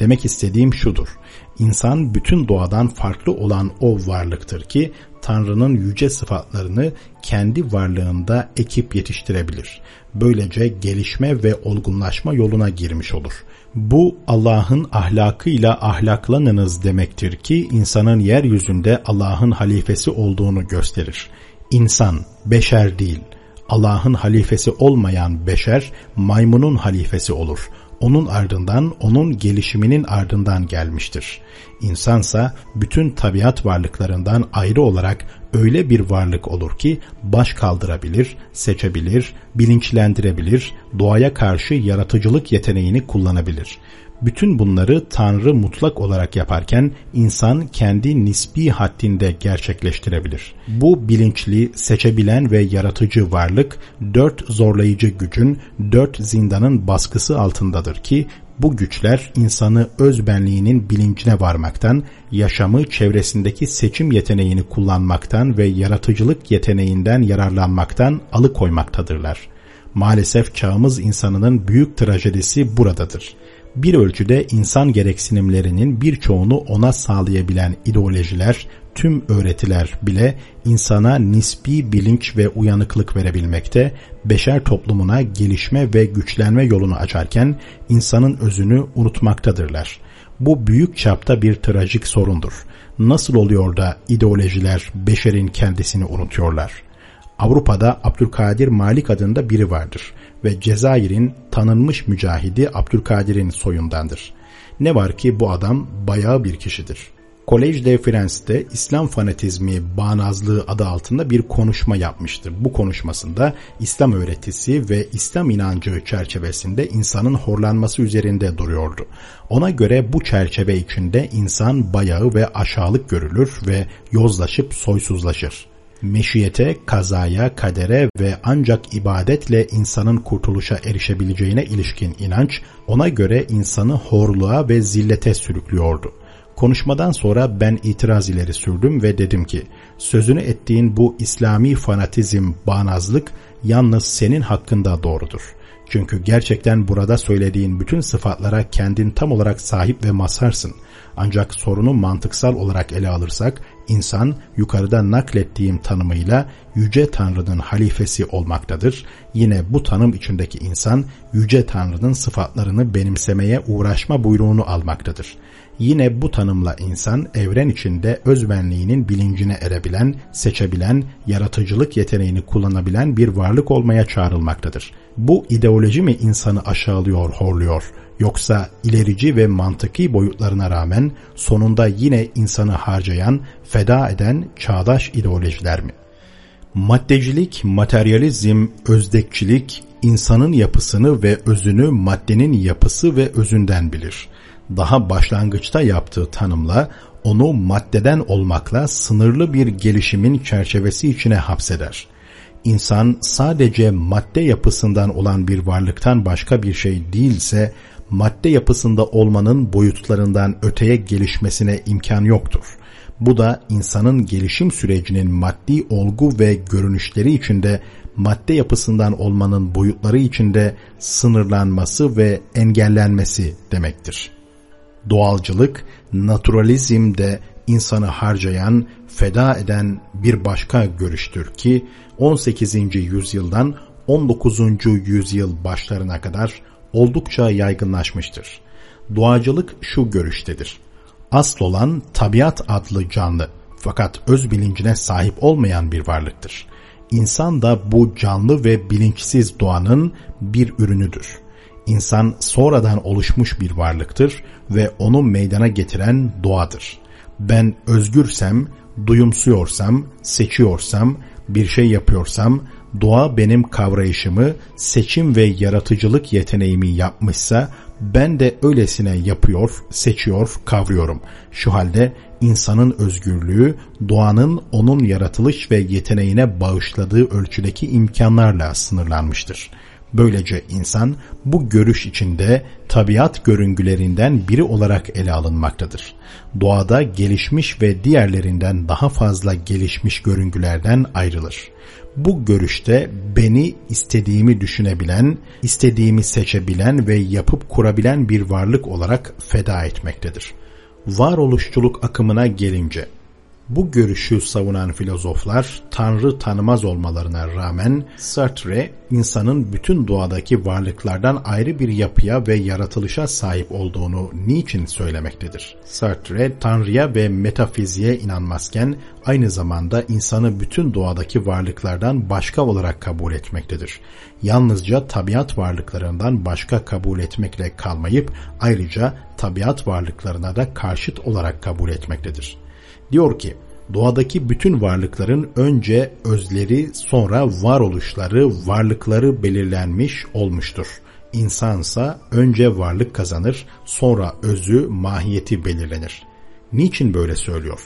Demek istediğim şudur. İnsan bütün doğadan farklı olan o varlıktır ki Tanrı'nın yüce sıfatlarını kendi varlığında ekip yetiştirebilir. Böylece gelişme ve olgunlaşma yoluna girmiş olur. Bu Allah'ın ahlakıyla ahlaklanınız demektir ki insanın yeryüzünde Allah'ın halifesi olduğunu gösterir. İnsan, beşer değil. Allah'ın halifesi olmayan beşer maymunun halifesi olur onun ardından onun gelişiminin ardından gelmiştir. İnsansa bütün tabiat varlıklarından ayrı olarak öyle bir varlık olur ki baş kaldırabilir, seçebilir, bilinçlendirebilir, doğaya karşı yaratıcılık yeteneğini kullanabilir. Bütün bunları Tanrı mutlak olarak yaparken insan kendi nispi haddinde gerçekleştirebilir. Bu bilinçli, seçebilen ve yaratıcı varlık dört zorlayıcı gücün, dört zindanın baskısı altındadır ki bu güçler insanı özbenliğinin bilincine varmaktan, yaşamı çevresindeki seçim yeteneğini kullanmaktan ve yaratıcılık yeteneğinden yararlanmaktan alıkoymaktadırlar. Maalesef çağımız insanının büyük trajedisi buradadır bir ölçüde insan gereksinimlerinin birçoğunu ona sağlayabilen ideolojiler, tüm öğretiler bile insana nispi bilinç ve uyanıklık verebilmekte, beşer toplumuna gelişme ve güçlenme yolunu açarken insanın özünü unutmaktadırlar. Bu büyük çapta bir trajik sorundur. Nasıl oluyor da ideolojiler beşerin kendisini unutuyorlar? Avrupa'da Abdülkadir Malik adında biri vardır ve Cezayir'in tanınmış mücahidi Abdülkadir'in soyundandır. Ne var ki bu adam bayağı bir kişidir. Collège de France'de İslam fanatizmi bağnazlığı adı altında bir konuşma yapmıştır. Bu konuşmasında İslam öğretisi ve İslam inancı çerçevesinde insanın horlanması üzerinde duruyordu. Ona göre bu çerçeve içinde insan bayağı ve aşağılık görülür ve yozlaşıp soysuzlaşır meşiyete, kazaya, kadere ve ancak ibadetle insanın kurtuluşa erişebileceğine ilişkin inanç ona göre insanı horluğa ve zillete sürüklüyordu. Konuşmadan sonra ben itiraz ileri sürdüm ve dedim ki sözünü ettiğin bu İslami fanatizm, bağnazlık yalnız senin hakkında doğrudur. Çünkü gerçekten burada söylediğin bütün sıfatlara kendin tam olarak sahip ve mazharsın. Ancak sorunu mantıksal olarak ele alırsak insan yukarıda naklettiğim tanımıyla Yüce Tanrı'nın halifesi olmaktadır. Yine bu tanım içindeki insan Yüce Tanrı'nın sıfatlarını benimsemeye uğraşma buyruğunu almaktadır. Yine bu tanımla insan evren içinde özbenliğinin bilincine erebilen, seçebilen, yaratıcılık yeteneğini kullanabilen bir varlık olmaya çağrılmaktadır. Bu ideoloji mi insanı aşağılıyor, horluyor? Yoksa ilerici ve mantıki boyutlarına rağmen sonunda yine insanı harcayan, feda eden çağdaş ideolojiler mi? Maddecilik, materyalizm, özdekçilik insanın yapısını ve özünü maddenin yapısı ve özünden bilir. Daha başlangıçta yaptığı tanımla onu maddeden olmakla sınırlı bir gelişimin çerçevesi içine hapseder. İnsan sadece madde yapısından olan bir varlıktan başka bir şey değilse madde yapısında olmanın boyutlarından öteye gelişmesine imkan yoktur. Bu da insanın gelişim sürecinin maddi olgu ve görünüşleri içinde madde yapısından olmanın boyutları içinde sınırlanması ve engellenmesi demektir. Doğalcılık, naturalizm de insanı harcayan, feda eden bir başka görüştür ki 18. yüzyıldan 19. yüzyıl başlarına kadar oldukça yaygınlaşmıştır. Doğacılık şu görüştedir. Asıl olan tabiat adlı canlı fakat öz bilincine sahip olmayan bir varlıktır. İnsan da bu canlı ve bilinçsiz doğanın bir ürünüdür. İnsan sonradan oluşmuş bir varlıktır ve onu meydana getiren doğadır. Ben özgürsem, duyumsuyorsam, seçiyorsam, bir şey yapıyorsam, doğa benim kavrayışımı, seçim ve yaratıcılık yeteneğimi yapmışsa ben de öylesine yapıyor, seçiyor, kavruyorum. Şu halde insanın özgürlüğü doğanın onun yaratılış ve yeteneğine bağışladığı ölçüdeki imkanlarla sınırlanmıştır. Böylece insan bu görüş içinde tabiat görüngülerinden biri olarak ele alınmaktadır. Doğada gelişmiş ve diğerlerinden daha fazla gelişmiş görüngülerden ayrılır. Bu görüşte beni istediğimi düşünebilen, istediğimi seçebilen ve yapıp kurabilen bir varlık olarak feda etmektedir. Varoluşçuluk akımına gelince, Bu görüşü savunan filozoflar Tanrı tanımaz olmalarına rağmen Sartre insanın bütün doğadaki varlıklardan ayrı bir yapıya ve yaratılışa sahip olduğunu niçin söylemektedir? Sartre Tanrı'ya ve metafiziğe inanmazken aynı zamanda insanı bütün doğadaki varlıklardan başka olarak kabul etmektedir. Yalnızca tabiat varlıklarından başka kabul etmekle kalmayıp ayrıca tabiat varlıklarına da karşıt olarak kabul etmektedir. Diyor ki, doğadaki bütün varlıkların önce özleri sonra varoluşları, varlıkları belirlenmiş olmuştur. İnsansa önce varlık kazanır, sonra özü, mahiyeti belirlenir. Niçin böyle söylüyor?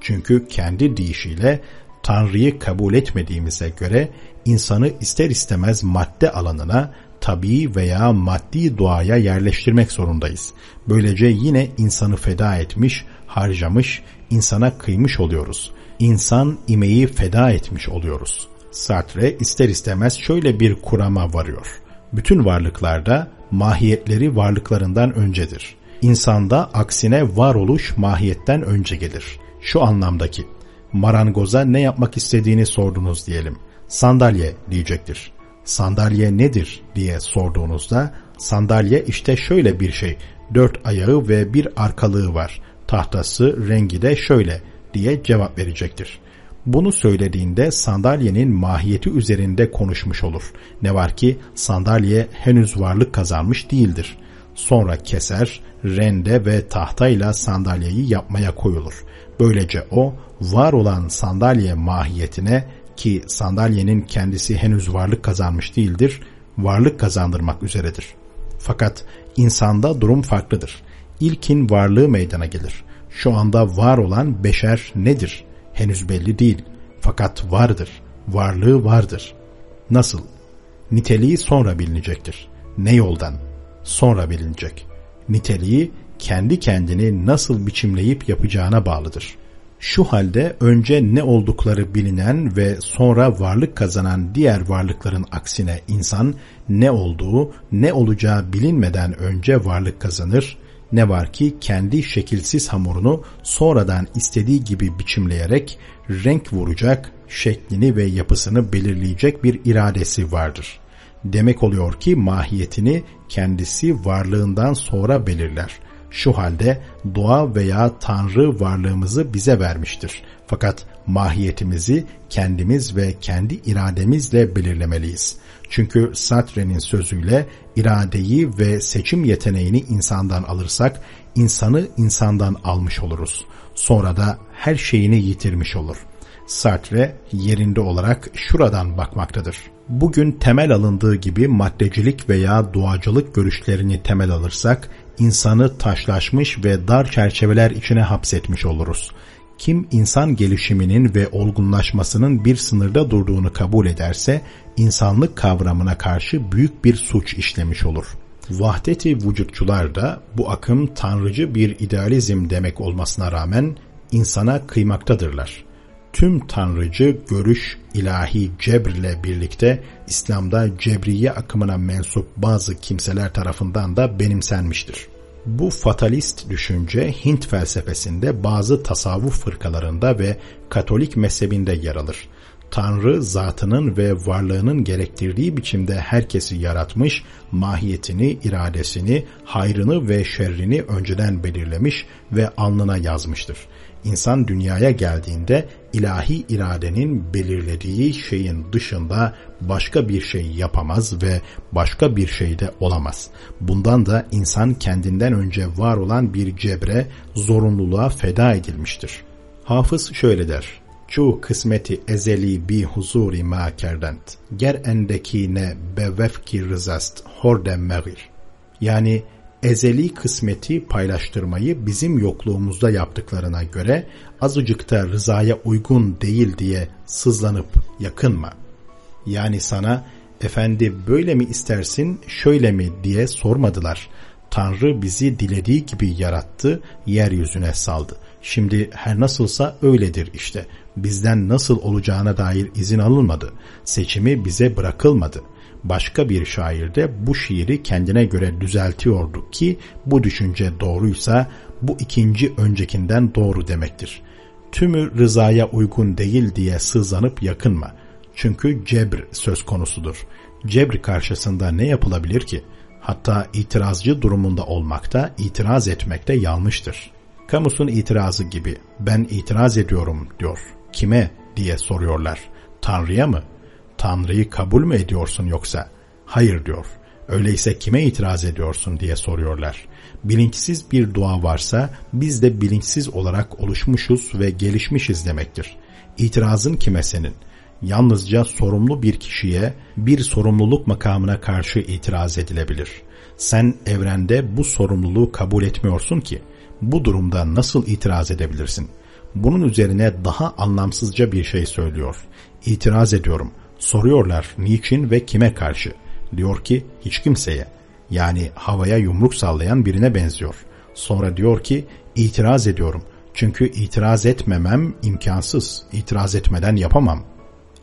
Çünkü kendi deyişiyle Tanrı'yı kabul etmediğimize göre insanı ister istemez madde alanına, tabii veya maddi doğaya yerleştirmek zorundayız. Böylece yine insanı feda etmiş, harcamış, insana kıymış oluyoruz. İnsan imeği feda etmiş oluyoruz. Sartre ister istemez şöyle bir kurama varıyor. Bütün varlıklarda mahiyetleri varlıklarından öncedir. İnsanda aksine varoluş mahiyetten önce gelir. Şu anlamdaki, marangoza ne yapmak istediğini sordunuz diyelim. Sandalye diyecektir. Sandalye nedir diye sorduğunuzda sandalye işte şöyle bir şey. Dört ayağı ve bir arkalığı var tahtası rengi de şöyle diye cevap verecektir. Bunu söylediğinde sandalyenin mahiyeti üzerinde konuşmuş olur. Ne var ki sandalye henüz varlık kazanmış değildir. Sonra keser, rende ve tahtayla sandalyeyi yapmaya koyulur. Böylece o var olan sandalye mahiyetine ki sandalyenin kendisi henüz varlık kazanmış değildir, varlık kazandırmak üzeredir. Fakat insanda durum farklıdır ilkin varlığı meydana gelir. Şu anda var olan beşer nedir? Henüz belli değil. Fakat vardır. Varlığı vardır. Nasıl? Niteliği sonra bilinecektir. Ne yoldan? Sonra bilinecek. Niteliği kendi kendini nasıl biçimleyip yapacağına bağlıdır. Şu halde önce ne oldukları bilinen ve sonra varlık kazanan diğer varlıkların aksine insan ne olduğu, ne olacağı bilinmeden önce varlık kazanır, ne var ki kendi şekilsiz hamurunu sonradan istediği gibi biçimleyerek renk vuracak, şeklini ve yapısını belirleyecek bir iradesi vardır. Demek oluyor ki mahiyetini kendisi varlığından sonra belirler. Şu halde doğa veya Tanrı varlığımızı bize vermiştir. Fakat mahiyetimizi kendimiz ve kendi irademizle belirlemeliyiz. Çünkü Sartre'nin sözüyle iradeyi ve seçim yeteneğini insandan alırsak insanı insandan almış oluruz. Sonra da her şeyini yitirmiş olur. Sartre yerinde olarak şuradan bakmaktadır. Bugün temel alındığı gibi maddecilik veya doğacılık görüşlerini temel alırsak insanı taşlaşmış ve dar çerçeveler içine hapsetmiş oluruz. Kim insan gelişiminin ve olgunlaşmasının bir sınırda durduğunu kabul ederse insanlık kavramına karşı büyük bir suç işlemiş olur. Vahdeti vücutçular da bu akım tanrıcı bir idealizm demek olmasına rağmen insana kıymaktadırlar. Tüm tanrıcı görüş ilahi cebrle birlikte İslam'da cebriye akımına mensup bazı kimseler tarafından da benimsenmiştir. Bu fatalist düşünce Hint felsefesinde bazı tasavvuf fırkalarında ve Katolik mezhebinde yer alır. Tanrı zatının ve varlığının gerektirdiği biçimde herkesi yaratmış, mahiyetini, iradesini, hayrını ve şerrini önceden belirlemiş ve alnına yazmıştır. İnsan dünyaya geldiğinde ilahi iradenin belirlediği şeyin dışında başka bir şey yapamaz ve başka bir şey de olamaz. Bundan da insan kendinden önce var olan bir cebre, zorunluluğa feda edilmiştir. Hafız şöyle der. Çu kısmeti ezeli bi huzuri ma kerdent. Ger endekine bevefki rızast horde megir. Yani ezeli kısmeti paylaştırmayı bizim yokluğumuzda yaptıklarına göre azıcık da rızaya uygun değil diye sızlanıp yakınma. Yani sana efendi böyle mi istersin şöyle mi diye sormadılar. Tanrı bizi dilediği gibi yarattı, yeryüzüne saldı. Şimdi her nasılsa öyledir işte. Bizden nasıl olacağına dair izin alınmadı. Seçimi bize bırakılmadı. Başka bir şair de bu şiiri kendine göre düzeltiyordu ki bu düşünce doğruysa bu ikinci öncekinden doğru demektir. tümü rızaya uygun değil diye sızlanıp yakınma. Çünkü cebr söz konusudur. Cebr karşısında ne yapılabilir ki? Hatta itirazcı durumunda olmakta, itiraz etmekte yanlıştır. Kamusun itirazı gibi ben itiraz ediyorum diyor. Kime diye soruyorlar. Tanrı'ya mı? Tanrı'yı kabul mü ediyorsun yoksa? Hayır diyor. Öyleyse kime itiraz ediyorsun diye soruyorlar. Bilinçsiz bir dua varsa biz de bilinçsiz olarak oluşmuşuz ve gelişmişiz demektir. İtirazın kime senin? Yalnızca sorumlu bir kişiye bir sorumluluk makamına karşı itiraz edilebilir. Sen evrende bu sorumluluğu kabul etmiyorsun ki bu durumda nasıl itiraz edebilirsin? Bunun üzerine daha anlamsızca bir şey söylüyor. İtiraz ediyorum. Soruyorlar niçin ve kime karşı? Diyor ki hiç kimseye. Yani havaya yumruk sallayan birine benziyor. Sonra diyor ki itiraz ediyorum. Çünkü itiraz etmemem imkansız. İtiraz etmeden yapamam.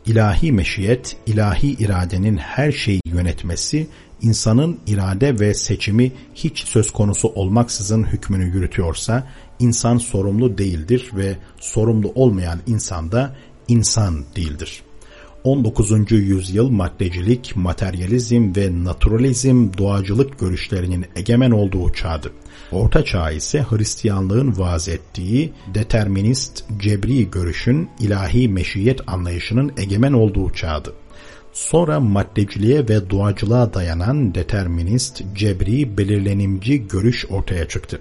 İlahi meşiyet, ilahi iradenin her şeyi yönetmesi, insanın irade ve seçimi hiç söz konusu olmaksızın hükmünü yürütüyorsa, insan sorumlu değildir ve sorumlu olmayan insan da insan değildir.'' 19. yüzyıl maddecilik, materyalizm ve naturalizm doğacılık görüşlerinin egemen olduğu çağdı. Orta Çağ ise Hristiyanlığın vaaz ettiği determinist, cebri görüşün ilahi meşiyet anlayışının egemen olduğu çağdı. Sonra maddeciliğe ve doğacılığa dayanan determinist, cebri, belirlenimci görüş ortaya çıktı.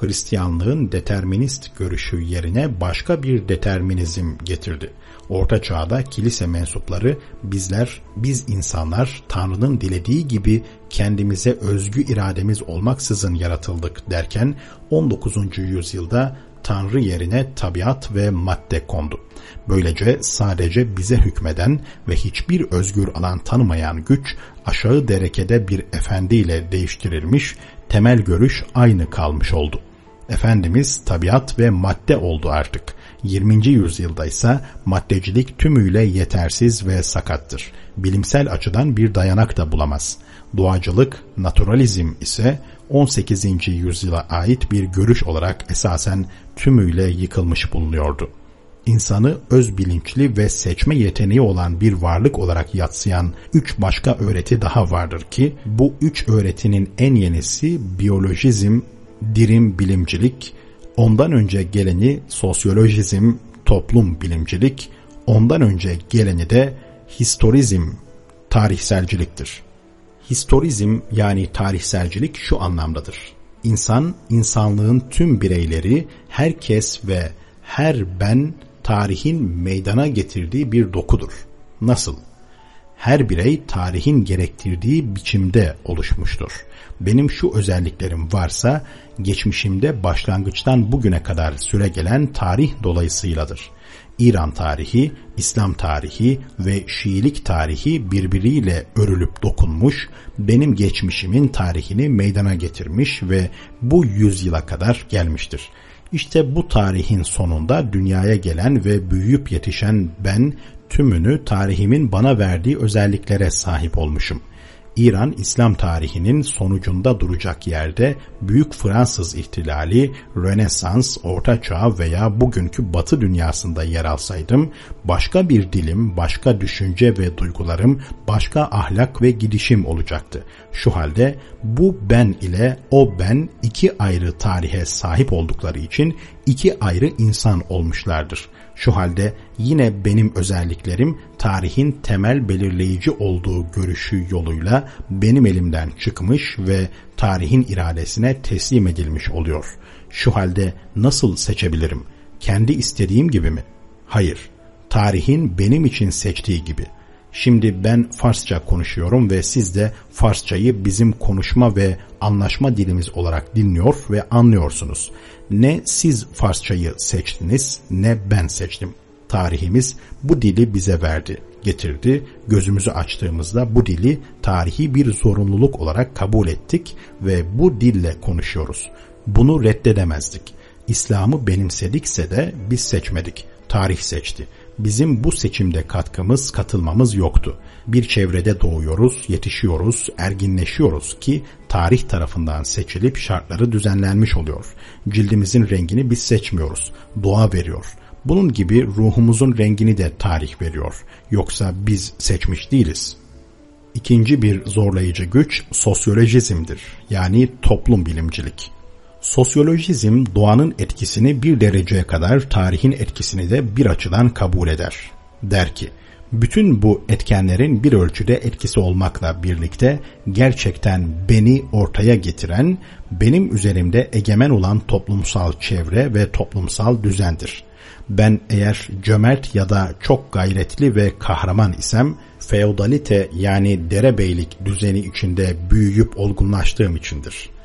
Hristiyanlığın determinist görüşü yerine başka bir determinizm getirdi. Orta Çağ'da kilise mensupları bizler, biz insanlar Tanrı'nın dilediği gibi kendimize özgü irademiz olmaksızın yaratıldık derken 19. yüzyılda Tanrı yerine tabiat ve madde kondu. Böylece sadece bize hükmeden ve hiçbir özgür alan tanımayan güç aşağı derekede bir efendiyle değiştirilmiş, temel görüş aynı kalmış oldu. Efendimiz tabiat ve madde oldu artık. 20. yüzyılda ise maddecilik tümüyle yetersiz ve sakattır. Bilimsel açıdan bir dayanak da bulamaz. Doğacılık, naturalizm ise 18. yüzyıla ait bir görüş olarak esasen tümüyle yıkılmış bulunuyordu. İnsanı öz bilinçli ve seçme yeteneği olan bir varlık olarak yatsıyan üç başka öğreti daha vardır ki bu üç öğretinin en yenisi biyolojizm, dirim bilimcilik, ondan önce geleni sosyolojizm, toplum bilimcilik, ondan önce geleni de historizm, tarihselciliktir. Historizm yani tarihselcilik şu anlamdadır. İnsan, insanlığın tüm bireyleri, herkes ve her ben tarihin meydana getirdiği bir dokudur. Nasıl? Her birey tarihin gerektirdiği biçimde oluşmuştur. Benim şu özelliklerim varsa geçmişimde başlangıçtan bugüne kadar süre gelen tarih dolayısıyladır. İran tarihi, İslam tarihi ve Şiilik tarihi birbiriyle örülüp dokunmuş, benim geçmişimin tarihini meydana getirmiş ve bu yüzyıla kadar gelmiştir. İşte bu tarihin sonunda dünyaya gelen ve büyüyüp yetişen ben tümünü tarihimin bana verdiği özelliklere sahip olmuşum. İran İslam tarihinin sonucunda duracak yerde Büyük Fransız İhtilali, Rönesans, Orta Çağ veya bugünkü Batı dünyasında yer alsaydım, başka bir dilim, başka düşünce ve duygularım, başka ahlak ve gidişim olacaktı. Şu halde bu ben ile o ben iki ayrı tarihe sahip oldukları için iki ayrı insan olmuşlardır. Şu halde yine benim özelliklerim tarihin temel belirleyici olduğu görüşü yoluyla benim elimden çıkmış ve tarihin iradesine teslim edilmiş oluyor. Şu halde nasıl seçebilirim? Kendi istediğim gibi mi? Hayır. Tarihin benim için seçtiği gibi. Şimdi ben Farsça konuşuyorum ve siz de Farsçayı bizim konuşma ve anlaşma dilimiz olarak dinliyor ve anlıyorsunuz. Ne siz Farsçayı seçtiniz ne ben seçtim. Tarihimiz bu dili bize verdi, getirdi. Gözümüzü açtığımızda bu dili tarihi bir zorunluluk olarak kabul ettik ve bu dille konuşuyoruz. Bunu reddedemezdik. İslam'ı benimsedikse de biz seçmedik. Tarih seçti. Bizim bu seçimde katkımız, katılmamız yoktu. Bir çevrede doğuyoruz, yetişiyoruz, erginleşiyoruz ki tarih tarafından seçilip şartları düzenlenmiş oluyor. Cildimizin rengini biz seçmiyoruz. Doğa veriyor. Bunun gibi ruhumuzun rengini de tarih veriyor. Yoksa biz seçmiş değiliz. İkinci bir zorlayıcı güç sosyolojizmdir. Yani toplum bilimcilik. Sosyolojizm doğanın etkisini bir dereceye kadar tarihin etkisini de bir açıdan kabul eder. Der ki, bütün bu etkenlerin bir ölçüde etkisi olmakla birlikte gerçekten beni ortaya getiren, benim üzerimde egemen olan toplumsal çevre ve toplumsal düzendir. Ben eğer cömert ya da çok gayretli ve kahraman isem, feodalite yani derebeylik düzeni içinde büyüyüp olgunlaştığım içindir.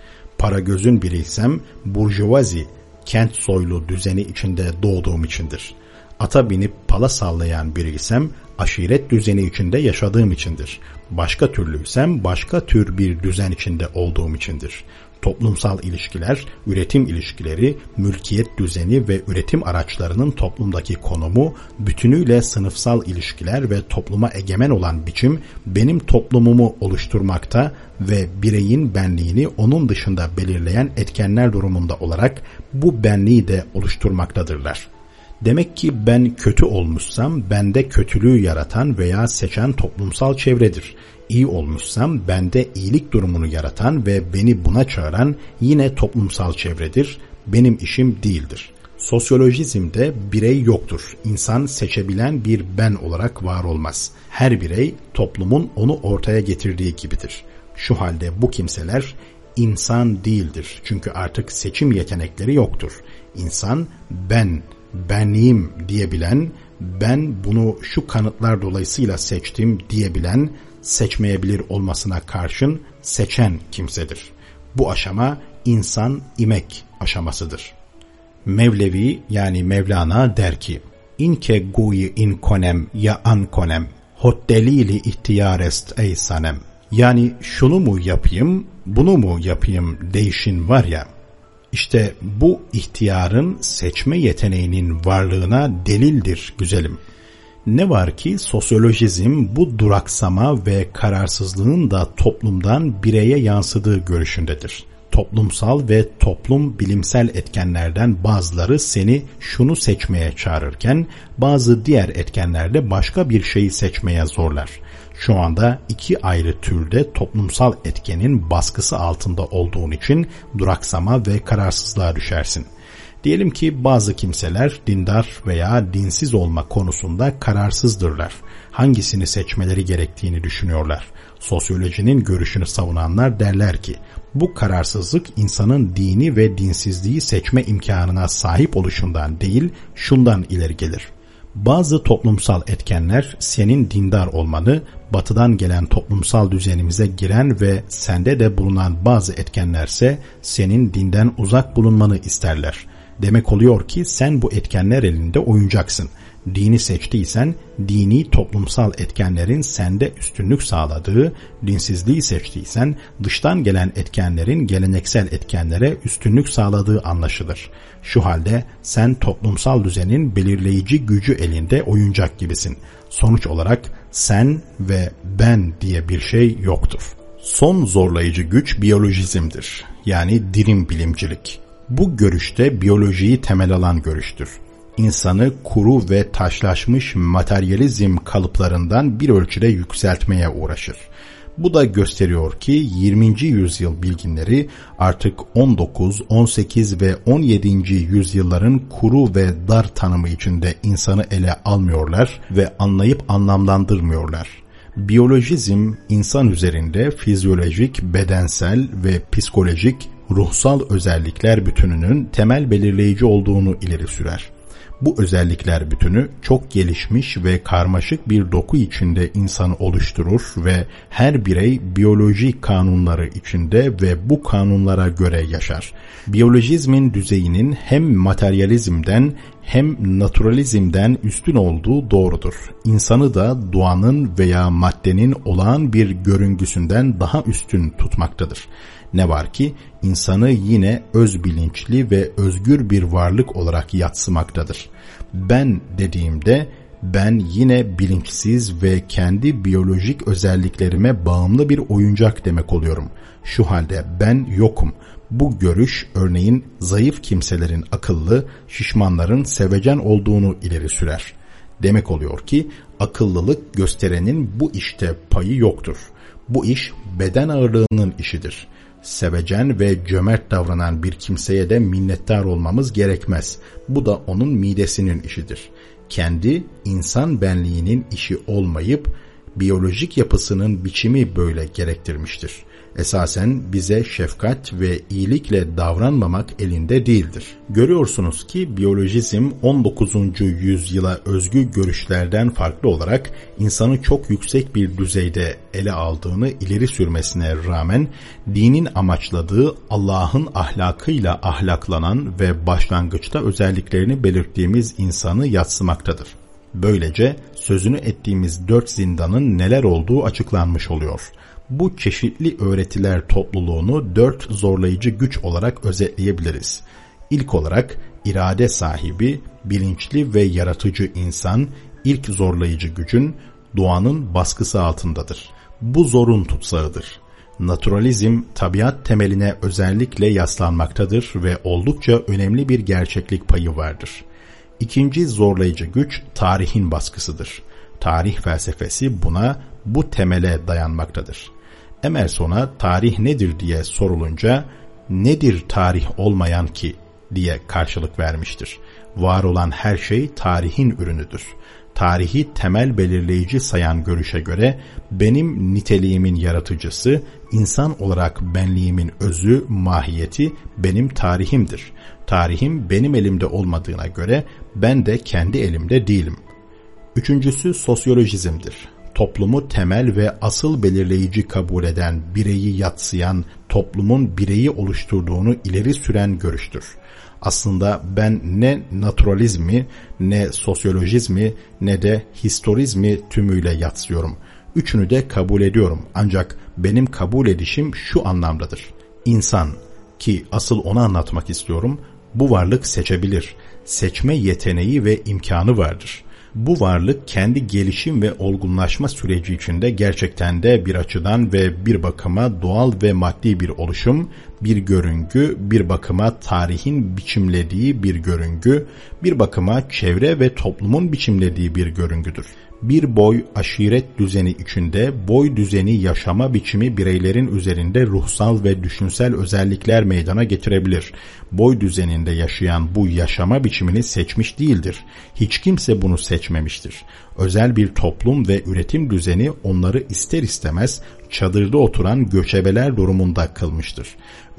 Para gözün biriysem, burjuvazi, kent soylu düzeni içinde doğduğum içindir. Ata binip pala sallayan biriysem, aşiret düzeni içinde yaşadığım içindir. Başka türlüysem başka tür bir düzen içinde olduğum içindir. Toplumsal ilişkiler, üretim ilişkileri, mülkiyet düzeni ve üretim araçlarının toplumdaki konumu, bütünüyle sınıfsal ilişkiler ve topluma egemen olan biçim benim toplumumu oluşturmakta ve bireyin benliğini onun dışında belirleyen etkenler durumunda olarak bu benliği de oluşturmaktadırlar. Demek ki ben kötü olmuşsam bende kötülüğü yaratan veya seçen toplumsal çevredir. İyi olmuşsam bende iyilik durumunu yaratan ve beni buna çağıran yine toplumsal çevredir. Benim işim değildir. Sosyolojizmde birey yoktur. İnsan seçebilen bir ben olarak var olmaz. Her birey toplumun onu ortaya getirdiği gibidir. Şu halde bu kimseler insan değildir. Çünkü artık seçim yetenekleri yoktur. İnsan ben benliğim diyebilen, ben bunu şu kanıtlar dolayısıyla seçtim diyebilen, seçmeyebilir olmasına karşın seçen kimsedir. Bu aşama insan imek aşamasıdır. Mevlevi yani Mevlana der ki, İnke guyi in konem ya an konem, hot delili ihtiyarest ey sanem. Yani şunu mu yapayım, bunu mu yapayım değişin var ya, işte bu ihtiyarın seçme yeteneğinin varlığına delildir güzelim. Ne var ki sosyolojizm bu duraksama ve kararsızlığın da toplumdan bireye yansıdığı görüşündedir. Toplumsal ve toplum bilimsel etkenlerden bazıları seni şunu seçmeye çağırırken bazı diğer etkenlerde başka bir şeyi seçmeye zorlar şu anda iki ayrı türde toplumsal etkenin baskısı altında olduğun için duraksama ve kararsızlığa düşersin. Diyelim ki bazı kimseler dindar veya dinsiz olma konusunda kararsızdırlar. Hangisini seçmeleri gerektiğini düşünüyorlar. Sosyolojinin görüşünü savunanlar derler ki bu kararsızlık insanın dini ve dinsizliği seçme imkanına sahip oluşundan değil şundan ileri gelir. Bazı toplumsal etkenler senin dindar olmanı, batıdan gelen toplumsal düzenimize giren ve sende de bulunan bazı etkenlerse senin dinden uzak bulunmanı isterler. Demek oluyor ki sen bu etkenler elinde oyuncaksın. Dini seçtiysen dini toplumsal etkenlerin sende üstünlük sağladığı, dinsizliği seçtiysen dıştan gelen etkenlerin geleneksel etkenlere üstünlük sağladığı anlaşılır. Şu halde sen toplumsal düzenin belirleyici gücü elinde oyuncak gibisin. Sonuç olarak sen ve ben diye bir şey yoktur. Son zorlayıcı güç biyolojizmdir. Yani dirim bilimcilik. Bu görüşte biyolojiyi temel alan görüştür. İnsanı kuru ve taşlaşmış materyalizm kalıplarından bir ölçüde yükseltmeye uğraşır. Bu da gösteriyor ki 20. yüzyıl bilginleri artık 19, 18 ve 17. yüzyılların kuru ve dar tanımı içinde insanı ele almıyorlar ve anlayıp anlamlandırmıyorlar. Biyolojizm insan üzerinde fizyolojik, bedensel ve psikolojik ruhsal özellikler bütününün temel belirleyici olduğunu ileri sürer. Bu özellikler bütünü çok gelişmiş ve karmaşık bir doku içinde insanı oluşturur ve her birey biyoloji kanunları içinde ve bu kanunlara göre yaşar. Biyolojizmin düzeyinin hem materyalizmden hem naturalizmden üstün olduğu doğrudur. İnsanı da doğanın veya maddenin olağan bir görüngüsünden daha üstün tutmaktadır. Ne var ki insanı yine öz bilinçli ve özgür bir varlık olarak yatsımaktadır. Ben dediğimde ben yine bilinçsiz ve kendi biyolojik özelliklerime bağımlı bir oyuncak demek oluyorum. Şu halde ben yokum. Bu görüş örneğin zayıf kimselerin akıllı, şişmanların sevecen olduğunu ileri sürer. Demek oluyor ki akıllılık gösterenin bu işte payı yoktur. Bu iş beden ağırlığının işidir. Sevecen ve cömert davranan bir kimseye de minnettar olmamız gerekmez. Bu da onun midesinin işidir. Kendi insan benliğinin işi olmayıp biyolojik yapısının biçimi böyle gerektirmiştir.'' Esasen bize şefkat ve iyilikle davranmamak elinde değildir. Görüyorsunuz ki biyolojizm 19. yüzyıla özgü görüşlerden farklı olarak insanı çok yüksek bir düzeyde ele aldığını ileri sürmesine rağmen dinin amaçladığı Allah'ın ahlakıyla ahlaklanan ve başlangıçta özelliklerini belirttiğimiz insanı yatsımaktadır. Böylece sözünü ettiğimiz dört zindanın neler olduğu açıklanmış oluyor.'' Bu çeşitli öğretiler topluluğunu dört zorlayıcı güç olarak özetleyebiliriz. İlk olarak irade sahibi, bilinçli ve yaratıcı insan ilk zorlayıcı gücün doğanın baskısı altındadır. Bu zorun tutsağıdır. Naturalizm tabiat temeline özellikle yaslanmaktadır ve oldukça önemli bir gerçeklik payı vardır. İkinci zorlayıcı güç tarihin baskısıdır. Tarih felsefesi buna bu temele dayanmaktadır. Emerson'a tarih nedir diye sorulunca nedir tarih olmayan ki diye karşılık vermiştir. Var olan her şey tarihin ürünüdür. Tarihi temel belirleyici sayan görüşe göre benim niteliğimin yaratıcısı, insan olarak benliğimin özü, mahiyeti benim tarihimdir. Tarihim benim elimde olmadığına göre ben de kendi elimde değilim. Üçüncüsü sosyolojizmdir toplumu temel ve asıl belirleyici kabul eden, bireyi yatsıyan, toplumun bireyi oluşturduğunu ileri süren görüştür. Aslında ben ne naturalizmi, ne sosyolojizmi, ne de historizmi tümüyle yatsıyorum. Üçünü de kabul ediyorum ancak benim kabul edişim şu anlamdadır. İnsan ki asıl onu anlatmak istiyorum, bu varlık seçebilir. Seçme yeteneği ve imkanı vardır bu varlık kendi gelişim ve olgunlaşma süreci içinde gerçekten de bir açıdan ve bir bakıma doğal ve maddi bir oluşum, bir görüngü, bir bakıma tarihin biçimlediği bir görüngü, bir bakıma çevre ve toplumun biçimlediği bir görüngüdür bir boy aşiret düzeni içinde boy düzeni yaşama biçimi bireylerin üzerinde ruhsal ve düşünsel özellikler meydana getirebilir. Boy düzeninde yaşayan bu yaşama biçimini seçmiş değildir. Hiç kimse bunu seçmemiştir. Özel bir toplum ve üretim düzeni onları ister istemez çadırda oturan göçebeler durumunda kılmıştır.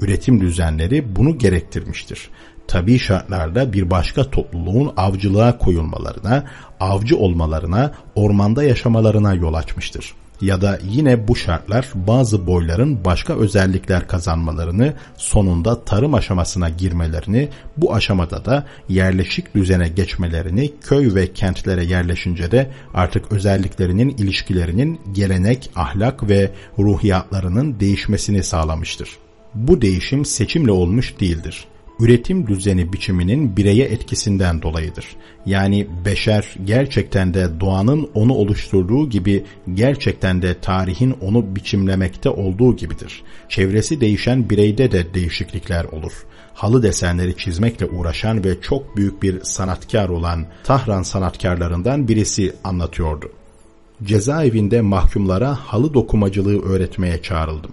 Üretim düzenleri bunu gerektirmiştir tabi şartlarda bir başka topluluğun avcılığa koyulmalarına, avcı olmalarına, ormanda yaşamalarına yol açmıştır. Ya da yine bu şartlar bazı boyların başka özellikler kazanmalarını, sonunda tarım aşamasına girmelerini, bu aşamada da yerleşik düzene geçmelerini, köy ve kentlere yerleşince de artık özelliklerinin ilişkilerinin gelenek, ahlak ve ruhiyatlarının değişmesini sağlamıştır. Bu değişim seçimle olmuş değildir üretim düzeni biçiminin bireye etkisinden dolayıdır. Yani beşer gerçekten de doğanın onu oluşturduğu gibi gerçekten de tarihin onu biçimlemekte olduğu gibidir. Çevresi değişen bireyde de değişiklikler olur. Halı desenleri çizmekle uğraşan ve çok büyük bir sanatkar olan Tahran sanatkarlarından birisi anlatıyordu. Cezaevinde mahkumlara halı dokumacılığı öğretmeye çağrıldım.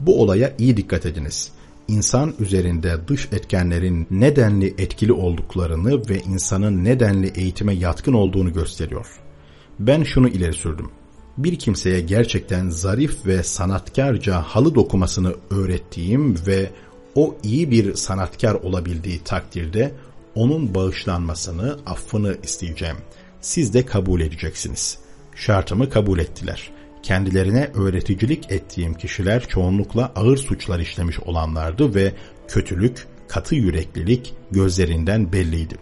Bu olaya iyi dikkat ediniz insan üzerinde dış etkenlerin nedenli etkili olduklarını ve insanın nedenli eğitime yatkın olduğunu gösteriyor. Ben şunu ileri sürdüm. Bir kimseye gerçekten zarif ve sanatkarca halı dokumasını öğrettiğim ve o iyi bir sanatkar olabildiği takdirde onun bağışlanmasını, affını isteyeceğim. Siz de kabul edeceksiniz. Şartımı kabul ettiler kendilerine öğreticilik ettiğim kişiler çoğunlukla ağır suçlar işlemiş olanlardı ve kötülük, katı yüreklilik gözlerinden belliydi.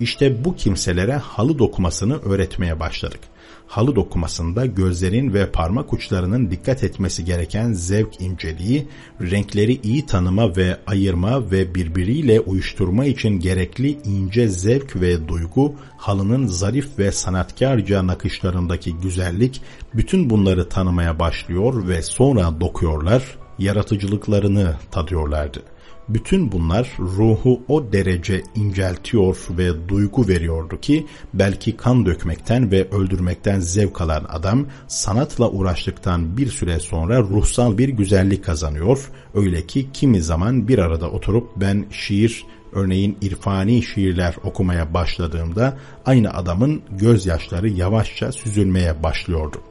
İşte bu kimselere halı dokumasını öğretmeye başladık halı dokumasında gözlerin ve parmak uçlarının dikkat etmesi gereken zevk inceliği, renkleri iyi tanıma ve ayırma ve birbiriyle uyuşturma için gerekli ince zevk ve duygu, halının zarif ve sanatkarca nakışlarındaki güzellik, bütün bunları tanımaya başlıyor ve sonra dokuyorlar, yaratıcılıklarını tadıyorlardı. Bütün bunlar ruhu o derece inceltiyor ve duygu veriyordu ki belki kan dökmekten ve öldürmekten zevk alan adam sanatla uğraştıktan bir süre sonra ruhsal bir güzellik kazanıyor. Öyle ki kimi zaman bir arada oturup ben şiir, örneğin irfani şiirler okumaya başladığımda aynı adamın gözyaşları yavaşça süzülmeye başlıyordu.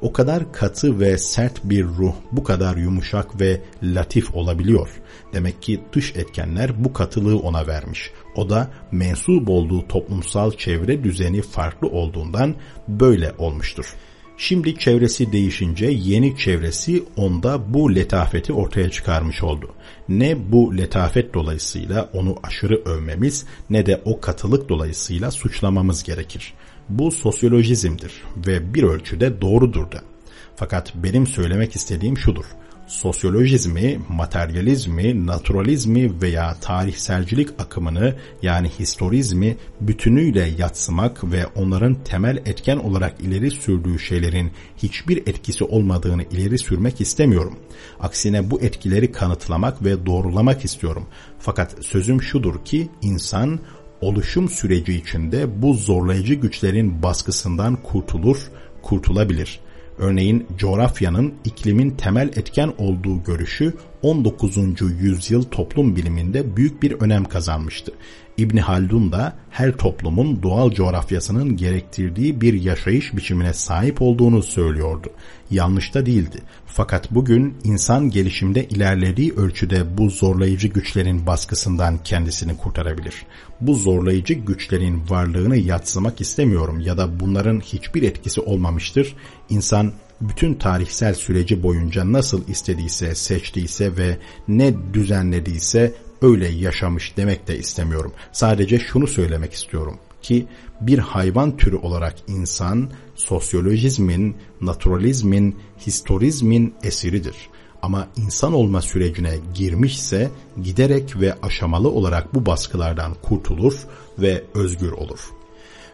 O kadar katı ve sert bir ruh bu kadar yumuşak ve latif olabiliyor. Demek ki dış etkenler bu katılığı ona vermiş. O da mensup olduğu toplumsal çevre düzeni farklı olduğundan böyle olmuştur. Şimdi çevresi değişince yeni çevresi onda bu letafeti ortaya çıkarmış oldu. Ne bu letafet dolayısıyla onu aşırı övmemiz ne de o katılık dolayısıyla suçlamamız gerekir. Bu sosyolojizmdir ve bir ölçüde doğrudur da. Fakat benim söylemek istediğim şudur sosyolojizmi, materyalizmi, naturalizmi veya tarihselcilik akımını yani historizmi bütünüyle yatsımak ve onların temel etken olarak ileri sürdüğü şeylerin hiçbir etkisi olmadığını ileri sürmek istemiyorum. Aksine bu etkileri kanıtlamak ve doğrulamak istiyorum. Fakat sözüm şudur ki insan oluşum süreci içinde bu zorlayıcı güçlerin baskısından kurtulur, kurtulabilir.'' Örneğin coğrafyanın iklimin temel etken olduğu görüşü 19. yüzyıl toplum biliminde büyük bir önem kazanmıştı. İbn Haldun da her toplumun doğal coğrafyasının gerektirdiği bir yaşayış biçimine sahip olduğunu söylüyordu. Yanlış da değildi. Fakat bugün insan gelişimde ilerlediği ölçüde bu zorlayıcı güçlerin baskısından kendisini kurtarabilir. Bu zorlayıcı güçlerin varlığını yatsımak istemiyorum ya da bunların hiçbir etkisi olmamıştır. İnsan bütün tarihsel süreci boyunca nasıl istediyse, seçtiyse ve ne düzenlediyse öyle yaşamış demek de istemiyorum. Sadece şunu söylemek istiyorum ki bir hayvan türü olarak insan sosyolojizmin, naturalizmin, historizmin esiridir. Ama insan olma sürecine girmişse giderek ve aşamalı olarak bu baskılardan kurtulur ve özgür olur.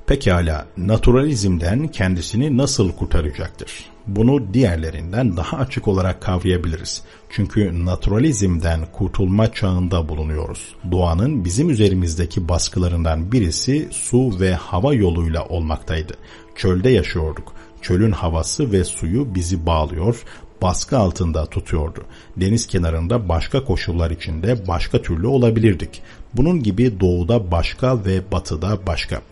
Pekala naturalizmden kendisini nasıl kurtaracaktır? Bunu diğerlerinden daha açık olarak kavrayabiliriz. Çünkü naturalizmden kurtulma çağında bulunuyoruz. Doğanın bizim üzerimizdeki baskılarından birisi su ve hava yoluyla olmaktaydı. Çölde yaşıyorduk. Çölün havası ve suyu bizi bağlıyor, baskı altında tutuyordu. Deniz kenarında başka koşullar içinde başka türlü olabilirdik. Bunun gibi doğuda başka ve batıda başka.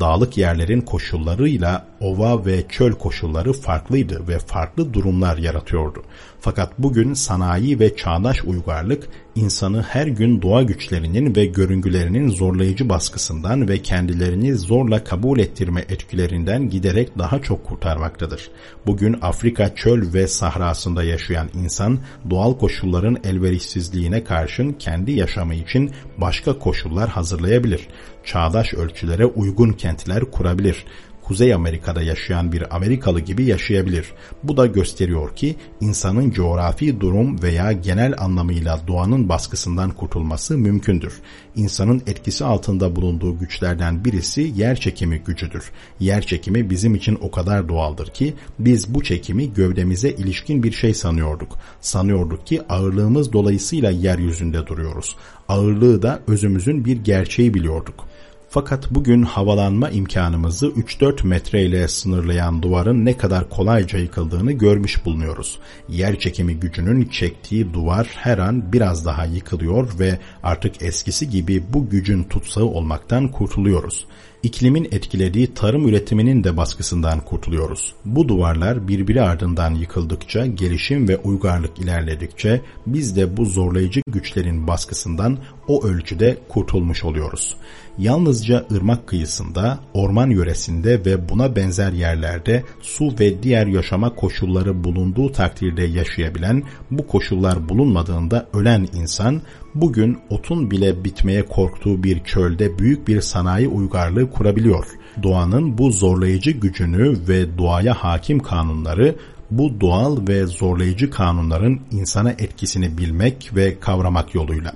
Dağlık yerlerin koşullarıyla ova ve çöl koşulları farklıydı ve farklı durumlar yaratıyordu. Fakat bugün sanayi ve çağdaş uygarlık insanı her gün doğa güçlerinin ve görüngülerinin zorlayıcı baskısından ve kendilerini zorla kabul ettirme etkilerinden giderek daha çok kurtarmaktadır. Bugün Afrika çöl ve sahrasında yaşayan insan doğal koşulların elverişsizliğine karşın kendi yaşamı için başka koşullar hazırlayabilir. Çağdaş ölçülere uygun kentler kurabilir. Kuzey Amerika'da yaşayan bir Amerikalı gibi yaşayabilir. Bu da gösteriyor ki insanın coğrafi durum veya genel anlamıyla doğanın baskısından kurtulması mümkündür. İnsanın etkisi altında bulunduğu güçlerden birisi yer çekimi gücüdür. Yer çekimi bizim için o kadar doğaldır ki biz bu çekimi gövdemize ilişkin bir şey sanıyorduk. Sanıyorduk ki ağırlığımız dolayısıyla yeryüzünde duruyoruz. Ağırlığı da özümüzün bir gerçeği biliyorduk. Fakat bugün havalanma imkanımızı 3-4 metre ile sınırlayan duvarın ne kadar kolayca yıkıldığını görmüş bulunuyoruz. Yer çekimi gücünün çektiği duvar her an biraz daha yıkılıyor ve artık eskisi gibi bu gücün tutsağı olmaktan kurtuluyoruz iklimin etkilediği tarım üretiminin de baskısından kurtuluyoruz. Bu duvarlar birbiri ardından yıkıldıkça, gelişim ve uygarlık ilerledikçe biz de bu zorlayıcı güçlerin baskısından o ölçüde kurtulmuş oluyoruz. Yalnızca ırmak kıyısında, orman yöresinde ve buna benzer yerlerde su ve diğer yaşama koşulları bulunduğu takdirde yaşayabilen, bu koşullar bulunmadığında ölen insan bugün otun bile bitmeye korktuğu bir çölde büyük bir sanayi uygarlığı kurabiliyor. Doğanın bu zorlayıcı gücünü ve doğaya hakim kanunları bu doğal ve zorlayıcı kanunların insana etkisini bilmek ve kavramak yoluyla.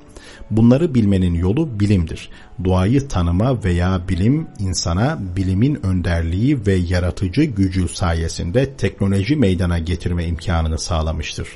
Bunları bilmenin yolu bilimdir. Doğayı tanıma veya bilim insana bilimin önderliği ve yaratıcı gücü sayesinde teknoloji meydana getirme imkanını sağlamıştır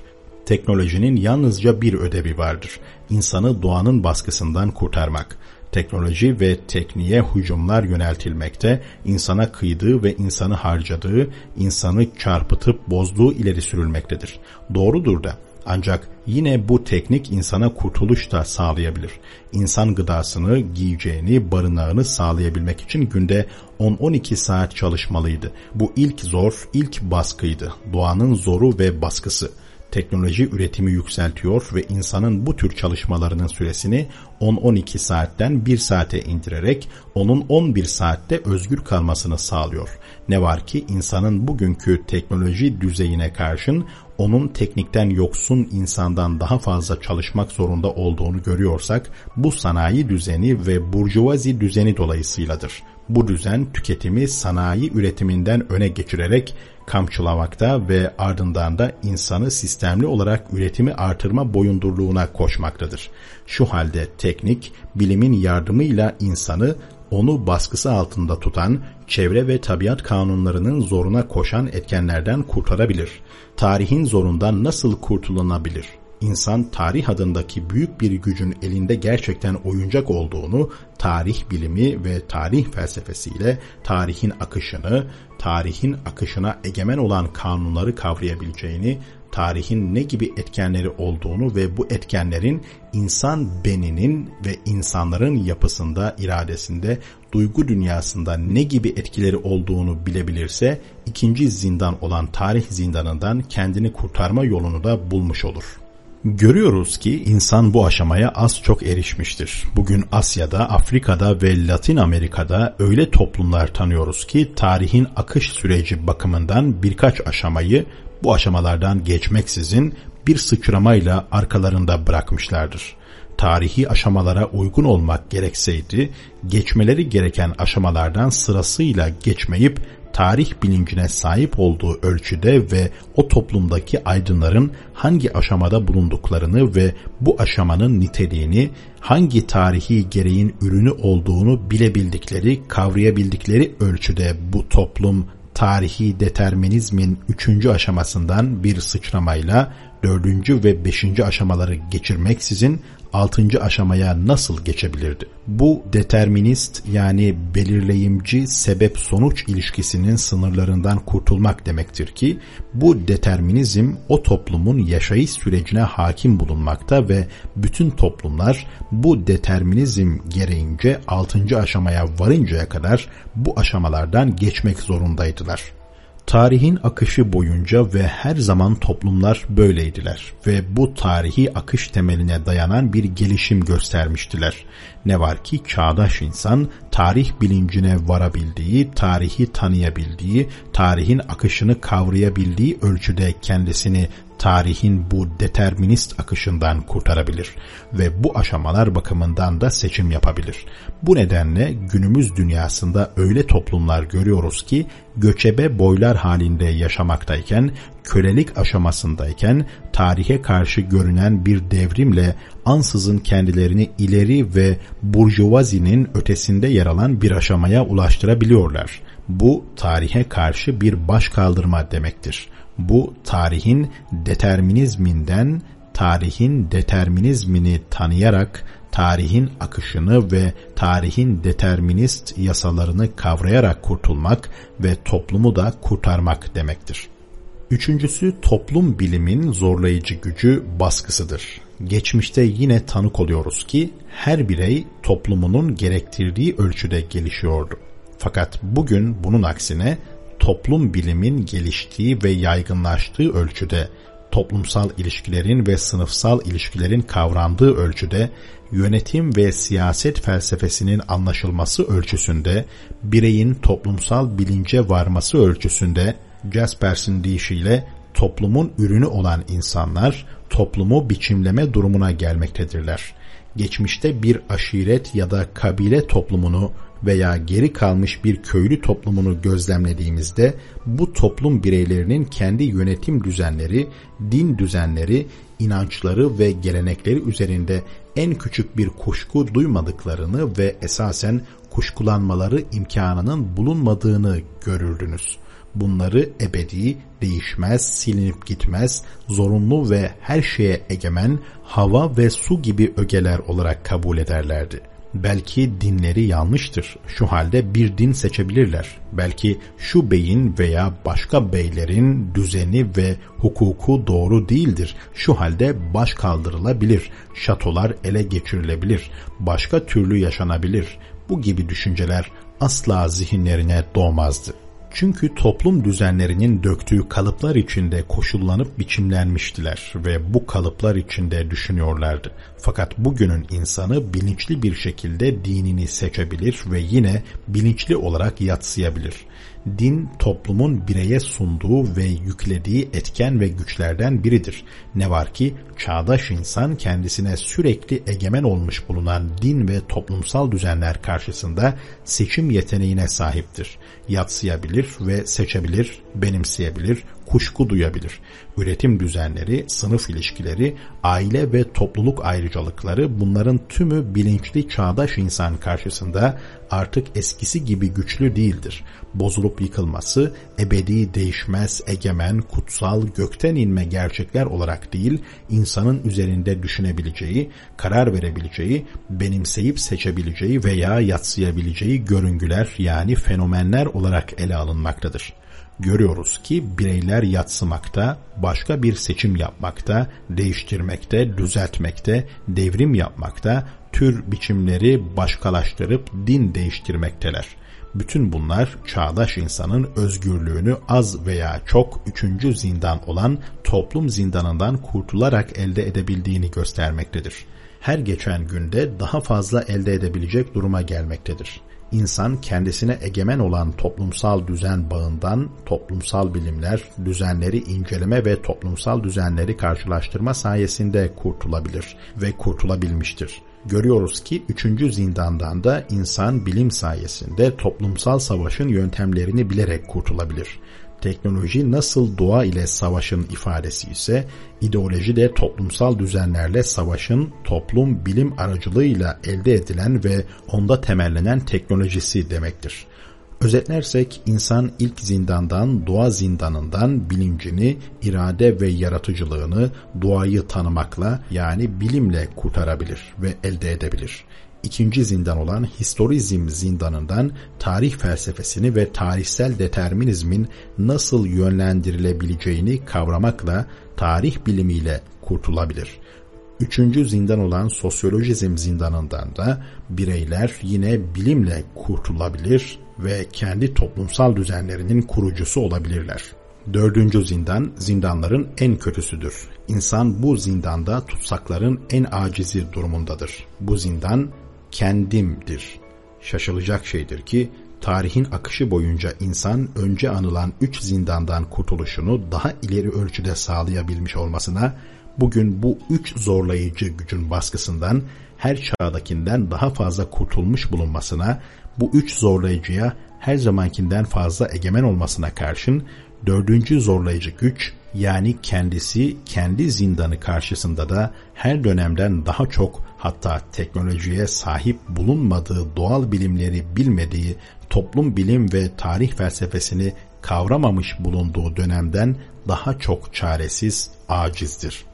teknolojinin yalnızca bir ödevi vardır. İnsanı doğanın baskısından kurtarmak teknoloji ve tekniğe hücumlar yöneltilmekte, insana kıydığı ve insanı harcadığı, insanı çarpıtıp bozduğu ileri sürülmektedir. Doğrudur da ancak yine bu teknik insana kurtuluş da sağlayabilir. İnsan gıdasını, giyeceğini, barınağını sağlayabilmek için günde 10-12 saat çalışmalıydı. Bu ilk zor, ilk baskıydı. Doğanın zoru ve baskısı teknoloji üretimi yükseltiyor ve insanın bu tür çalışmalarının süresini 10-12 saatten 1 saate indirerek onun 11 saatte özgür kalmasını sağlıyor. Ne var ki insanın bugünkü teknoloji düzeyine karşın onun teknikten yoksun insandan daha fazla çalışmak zorunda olduğunu görüyorsak bu sanayi düzeni ve burjuvazi düzeni dolayısıyladır. Bu düzen tüketimi sanayi üretiminden öne geçirerek kamçılamakta ve ardından da insanı sistemli olarak üretimi artırma boyundurluğuna koşmaktadır. Şu halde teknik, bilimin yardımıyla insanı onu baskısı altında tutan, çevre ve tabiat kanunlarının zoruna koşan etkenlerden kurtarabilir. Tarihin zorundan nasıl kurtulunabilir? İnsan tarih adındaki büyük bir gücün elinde gerçekten oyuncak olduğunu, tarih bilimi ve tarih felsefesiyle tarihin akışını, tarihin akışına egemen olan kanunları kavrayabileceğini, tarihin ne gibi etkenleri olduğunu ve bu etkenlerin insan beninin ve insanların yapısında, iradesinde, duygu dünyasında ne gibi etkileri olduğunu bilebilirse ikinci zindan olan tarih zindanından kendini kurtarma yolunu da bulmuş olur. Görüyoruz ki insan bu aşamaya az çok erişmiştir. Bugün Asya'da, Afrika'da ve Latin Amerika'da öyle toplumlar tanıyoruz ki tarihin akış süreci bakımından birkaç aşamayı bu aşamalardan geçmeksizin bir sıçramayla arkalarında bırakmışlardır. Tarihi aşamalara uygun olmak gerekseydi, geçmeleri gereken aşamalardan sırasıyla geçmeyip tarih bilincine sahip olduğu ölçüde ve o toplumdaki aydınların hangi aşamada bulunduklarını ve bu aşamanın niteliğini hangi tarihi gereğin ürünü olduğunu bilebildikleri, kavrayabildikleri ölçüde bu toplum tarihi determinizmin üçüncü aşamasından bir sıçramayla dördüncü ve beşinci aşamaları geçirmeksizin altıncı aşamaya nasıl geçebilirdi? Bu determinist yani belirleyimci sebep-sonuç ilişkisinin sınırlarından kurtulmak demektir ki bu determinizm o toplumun yaşayış sürecine hakim bulunmakta ve bütün toplumlar bu determinizm gereğince altıncı aşamaya varıncaya kadar bu aşamalardan geçmek zorundaydılar. Tarihin akışı boyunca ve her zaman toplumlar böyleydiler ve bu tarihi akış temeline dayanan bir gelişim göstermiştiler. Ne var ki çağdaş insan tarih bilincine varabildiği, tarihi tanıyabildiği, tarihin akışını kavrayabildiği ölçüde kendisini tarihin bu determinist akışından kurtarabilir ve bu aşamalar bakımından da seçim yapabilir. Bu nedenle günümüz dünyasında öyle toplumlar görüyoruz ki göçebe boylar halinde yaşamaktayken, kölelik aşamasındayken tarihe karşı görünen bir devrimle ansızın kendilerini ileri ve burjuvazinin ötesinde yer alan bir aşamaya ulaştırabiliyorlar. Bu tarihe karşı bir baş kaldırma demektir. Bu tarihin determinizminden tarihin determinizmini tanıyarak tarihin akışını ve tarihin determinist yasalarını kavrayarak kurtulmak ve toplumu da kurtarmak demektir. Üçüncüsü toplum bilimin zorlayıcı gücü baskısıdır. Geçmişte yine tanık oluyoruz ki her birey toplumunun gerektirdiği ölçüde gelişiyordu. Fakat bugün bunun aksine toplum bilimin geliştiği ve yaygınlaştığı ölçüde, toplumsal ilişkilerin ve sınıfsal ilişkilerin kavrandığı ölçüde, yönetim ve siyaset felsefesinin anlaşılması ölçüsünde, bireyin toplumsal bilince varması ölçüsünde, Jaspers'in deyişiyle toplumun ürünü olan insanlar toplumu biçimleme durumuna gelmektedirler. Geçmişte bir aşiret ya da kabile toplumunu veya geri kalmış bir köylü toplumunu gözlemlediğimizde bu toplum bireylerinin kendi yönetim düzenleri, din düzenleri, inançları ve gelenekleri üzerinde en küçük bir kuşku duymadıklarını ve esasen kuşkulanmaları imkanının bulunmadığını görürdünüz. Bunları ebedi, değişmez, silinip gitmez, zorunlu ve her şeye egemen hava ve su gibi ögeler olarak kabul ederlerdi. Belki dinleri yanlıştır. Şu halde bir din seçebilirler. Belki şu beyin veya başka beylerin düzeni ve hukuku doğru değildir. Şu halde baş kaldırılabilir. Şatolar ele geçirilebilir. Başka türlü yaşanabilir. Bu gibi düşünceler asla zihinlerine doğmazdı. Çünkü toplum düzenlerinin döktüğü kalıplar içinde koşullanıp biçimlenmiştiler ve bu kalıplar içinde düşünüyorlardı. Fakat bugünün insanı bilinçli bir şekilde dinini seçebilir ve yine bilinçli olarak yatsıyabilir din toplumun bireye sunduğu ve yüklediği etken ve güçlerden biridir. Ne var ki çağdaş insan kendisine sürekli egemen olmuş bulunan din ve toplumsal düzenler karşısında seçim yeteneğine sahiptir. Yatsıyabilir ve seçebilir, benimseyebilir, kuşku duyabilir. Üretim düzenleri, sınıf ilişkileri, aile ve topluluk ayrıcalıkları bunların tümü bilinçli çağdaş insan karşısında artık eskisi gibi güçlü değildir. Bozulup yıkılması ebedi, değişmez, egemen, kutsal, gökten inme gerçekler olarak değil, insanın üzerinde düşünebileceği, karar verebileceği, benimseyip seçebileceği veya yatsıyabileceği görüngüler yani fenomenler olarak ele alınmaktadır görüyoruz ki bireyler yatsımakta, başka bir seçim yapmakta, değiştirmekte, düzeltmekte, devrim yapmakta, tür biçimleri başkalaştırıp din değiştirmekteler. Bütün bunlar çağdaş insanın özgürlüğünü az veya çok üçüncü zindan olan toplum zindanından kurtularak elde edebildiğini göstermektedir. Her geçen günde daha fazla elde edebilecek duruma gelmektedir insan kendisine egemen olan toplumsal düzen bağından toplumsal bilimler, düzenleri inceleme ve toplumsal düzenleri karşılaştırma sayesinde kurtulabilir ve kurtulabilmiştir. Görüyoruz ki üçüncü zindandan da insan bilim sayesinde toplumsal savaşın yöntemlerini bilerek kurtulabilir. Teknoloji nasıl doğa ile savaşın ifadesi ise ideoloji de toplumsal düzenlerle savaşın toplum bilim aracılığıyla elde edilen ve onda temellenen teknolojisi demektir. Özetlersek insan ilk zindandan, doğa zindanından bilincini, irade ve yaratıcılığını doğayı tanımakla yani bilimle kurtarabilir ve elde edebilir ikinci zindan olan historizm zindanından tarih felsefesini ve tarihsel determinizmin nasıl yönlendirilebileceğini kavramakla tarih bilimiyle kurtulabilir. Üçüncü zindan olan sosyolojizm zindanından da bireyler yine bilimle kurtulabilir ve kendi toplumsal düzenlerinin kurucusu olabilirler. Dördüncü zindan, zindanların en kötüsüdür. İnsan bu zindanda tutsakların en acizi durumundadır. Bu zindan kendimdir. Şaşılacak şeydir ki tarihin akışı boyunca insan önce anılan üç zindandan kurtuluşunu daha ileri ölçüde sağlayabilmiş olmasına bugün bu üç zorlayıcı gücün baskısından her çağdakinden daha fazla kurtulmuş bulunmasına, bu üç zorlayıcıya her zamankinden fazla egemen olmasına karşın dördüncü zorlayıcı güç yani kendisi kendi zindanı karşısında da her dönemden daha çok hatta teknolojiye sahip bulunmadığı doğal bilimleri bilmediği toplum bilim ve tarih felsefesini kavramamış bulunduğu dönemden daha çok çaresiz, acizdir.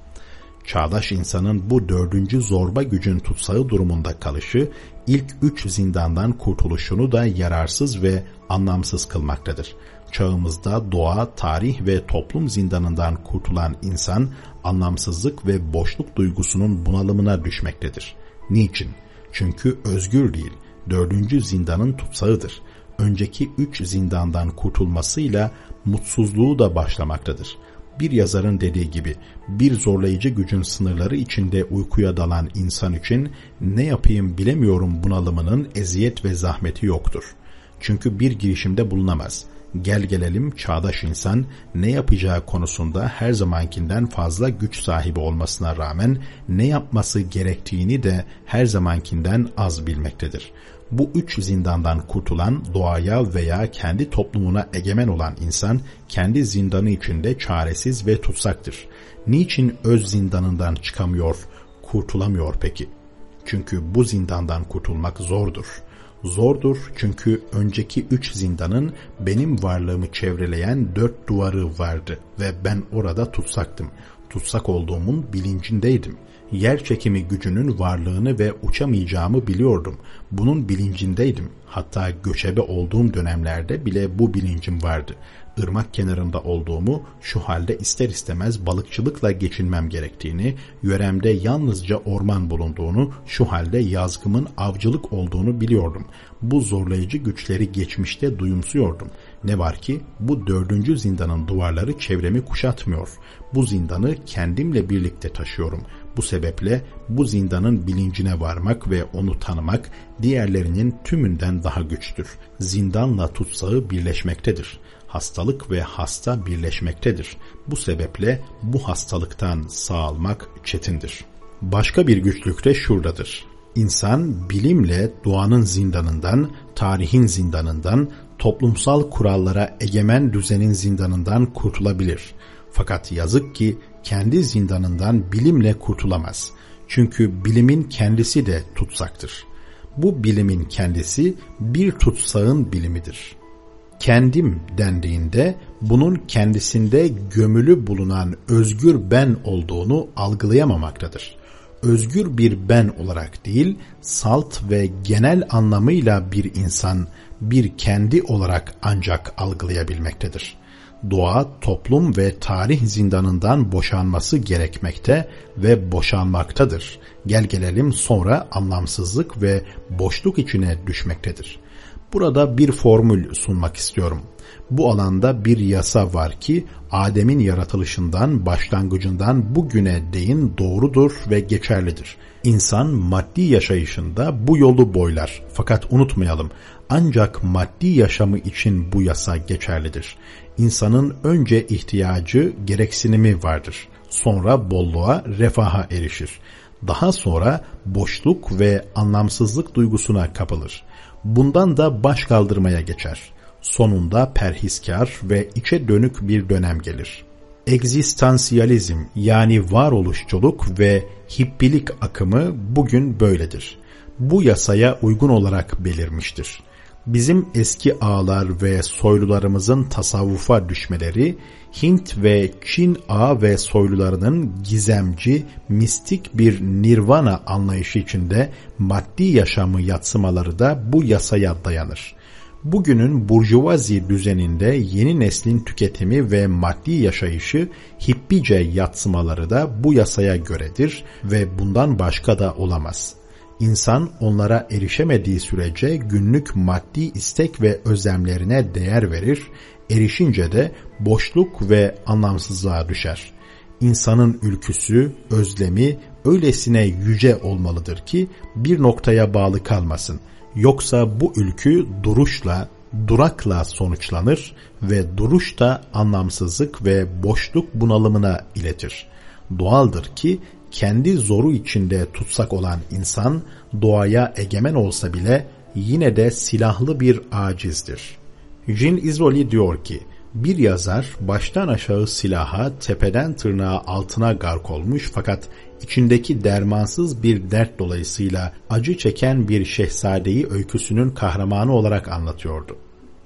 Çağdaş insanın bu dördüncü zorba gücün tutsağı durumunda kalışı, ilk üç zindandan kurtuluşunu da yararsız ve anlamsız kılmaktadır. Çağımızda doğa, tarih ve toplum zindanından kurtulan insan anlamsızlık ve boşluk duygusunun bunalımına düşmektedir. Niçin? Çünkü özgür değil, dördüncü zindanın tutsağıdır. Önceki üç zindandan kurtulmasıyla mutsuzluğu da başlamaktadır. Bir yazarın dediği gibi bir zorlayıcı gücün sınırları içinde uykuya dalan insan için ne yapayım bilemiyorum bunalımının eziyet ve zahmeti yoktur. Çünkü bir girişimde bulunamaz.'' Gel gelelim çağdaş insan ne yapacağı konusunda her zamankinden fazla güç sahibi olmasına rağmen ne yapması gerektiğini de her zamankinden az bilmektedir. Bu üç zindandan kurtulan doğaya veya kendi toplumuna egemen olan insan kendi zindanı içinde çaresiz ve tutsaktır. Niçin öz zindanından çıkamıyor, kurtulamıyor peki? Çünkü bu zindandan kurtulmak zordur Zordur çünkü önceki üç zindanın benim varlığımı çevreleyen dört duvarı vardı ve ben orada tutsaktım. Tutsak olduğumun bilincindeydim. Yer çekimi gücünün varlığını ve uçamayacağımı biliyordum. Bunun bilincindeydim. Hatta göçebe olduğum dönemlerde bile bu bilincim vardı ırmak kenarında olduğumu, şu halde ister istemez balıkçılıkla geçinmem gerektiğini, yöremde yalnızca orman bulunduğunu, şu halde yazgımın avcılık olduğunu biliyordum. Bu zorlayıcı güçleri geçmişte duyumsuyordum. Ne var ki bu dördüncü zindanın duvarları çevremi kuşatmıyor. Bu zindanı kendimle birlikte taşıyorum. Bu sebeple bu zindanın bilincine varmak ve onu tanımak diğerlerinin tümünden daha güçtür. Zindanla tutsağı birleşmektedir hastalık ve hasta birleşmektedir. Bu sebeple bu hastalıktan sağalmak çetindir. Başka bir güçlük de şuradadır. İnsan bilimle doğanın zindanından, tarihin zindanından, toplumsal kurallara egemen düzenin zindanından kurtulabilir. Fakat yazık ki kendi zindanından bilimle kurtulamaz. Çünkü bilimin kendisi de tutsaktır. Bu bilimin kendisi bir tutsağın bilimidir kendim dendiğinde bunun kendisinde gömülü bulunan özgür ben olduğunu algılayamamaktadır. Özgür bir ben olarak değil, salt ve genel anlamıyla bir insan, bir kendi olarak ancak algılayabilmektedir. Doğa, toplum ve tarih zindanından boşanması gerekmekte ve boşanmaktadır. Gel gelelim sonra anlamsızlık ve boşluk içine düşmektedir.'' Burada bir formül sunmak istiyorum. Bu alanda bir yasa var ki Adem'in yaratılışından başlangıcından bugüne değin doğrudur ve geçerlidir. İnsan maddi yaşayışında bu yolu boylar. Fakat unutmayalım ancak maddi yaşamı için bu yasa geçerlidir. İnsanın önce ihtiyacı, gereksinimi vardır. Sonra bolluğa, refaha erişir. Daha sonra boşluk ve anlamsızlık duygusuna kapılır. Bundan da baş kaldırmaya geçer. Sonunda perhiskar ve içe dönük bir dönem gelir. Egzistansiyalizm yani varoluşçuluk ve hippilik akımı bugün böyledir. Bu yasaya uygun olarak belirmiştir bizim eski ağlar ve soylularımızın tasavvufa düşmeleri, Hint ve Çin ağ ve soylularının gizemci, mistik bir nirvana anlayışı içinde maddi yaşamı yatsımaları da bu yasaya dayanır. Bugünün burjuvazi düzeninde yeni neslin tüketimi ve maddi yaşayışı hippice yatsımaları da bu yasaya göredir ve bundan başka da olamaz.'' İnsan onlara erişemediği sürece günlük maddi istek ve özlemlerine değer verir, erişince de boşluk ve anlamsızlığa düşer. İnsanın ülküsü, özlemi öylesine yüce olmalıdır ki bir noktaya bağlı kalmasın. Yoksa bu ülkü duruşla, durakla sonuçlanır ve duruş da anlamsızlık ve boşluk bunalımına iletir. Doğaldır ki kendi zoru içinde tutsak olan insan doğaya egemen olsa bile yine de silahlı bir acizdir. Jean Izoli diyor ki, bir yazar baştan aşağı silaha tepeden tırnağa altına gark olmuş fakat içindeki dermansız bir dert dolayısıyla acı çeken bir şehzadeyi öyküsünün kahramanı olarak anlatıyordu.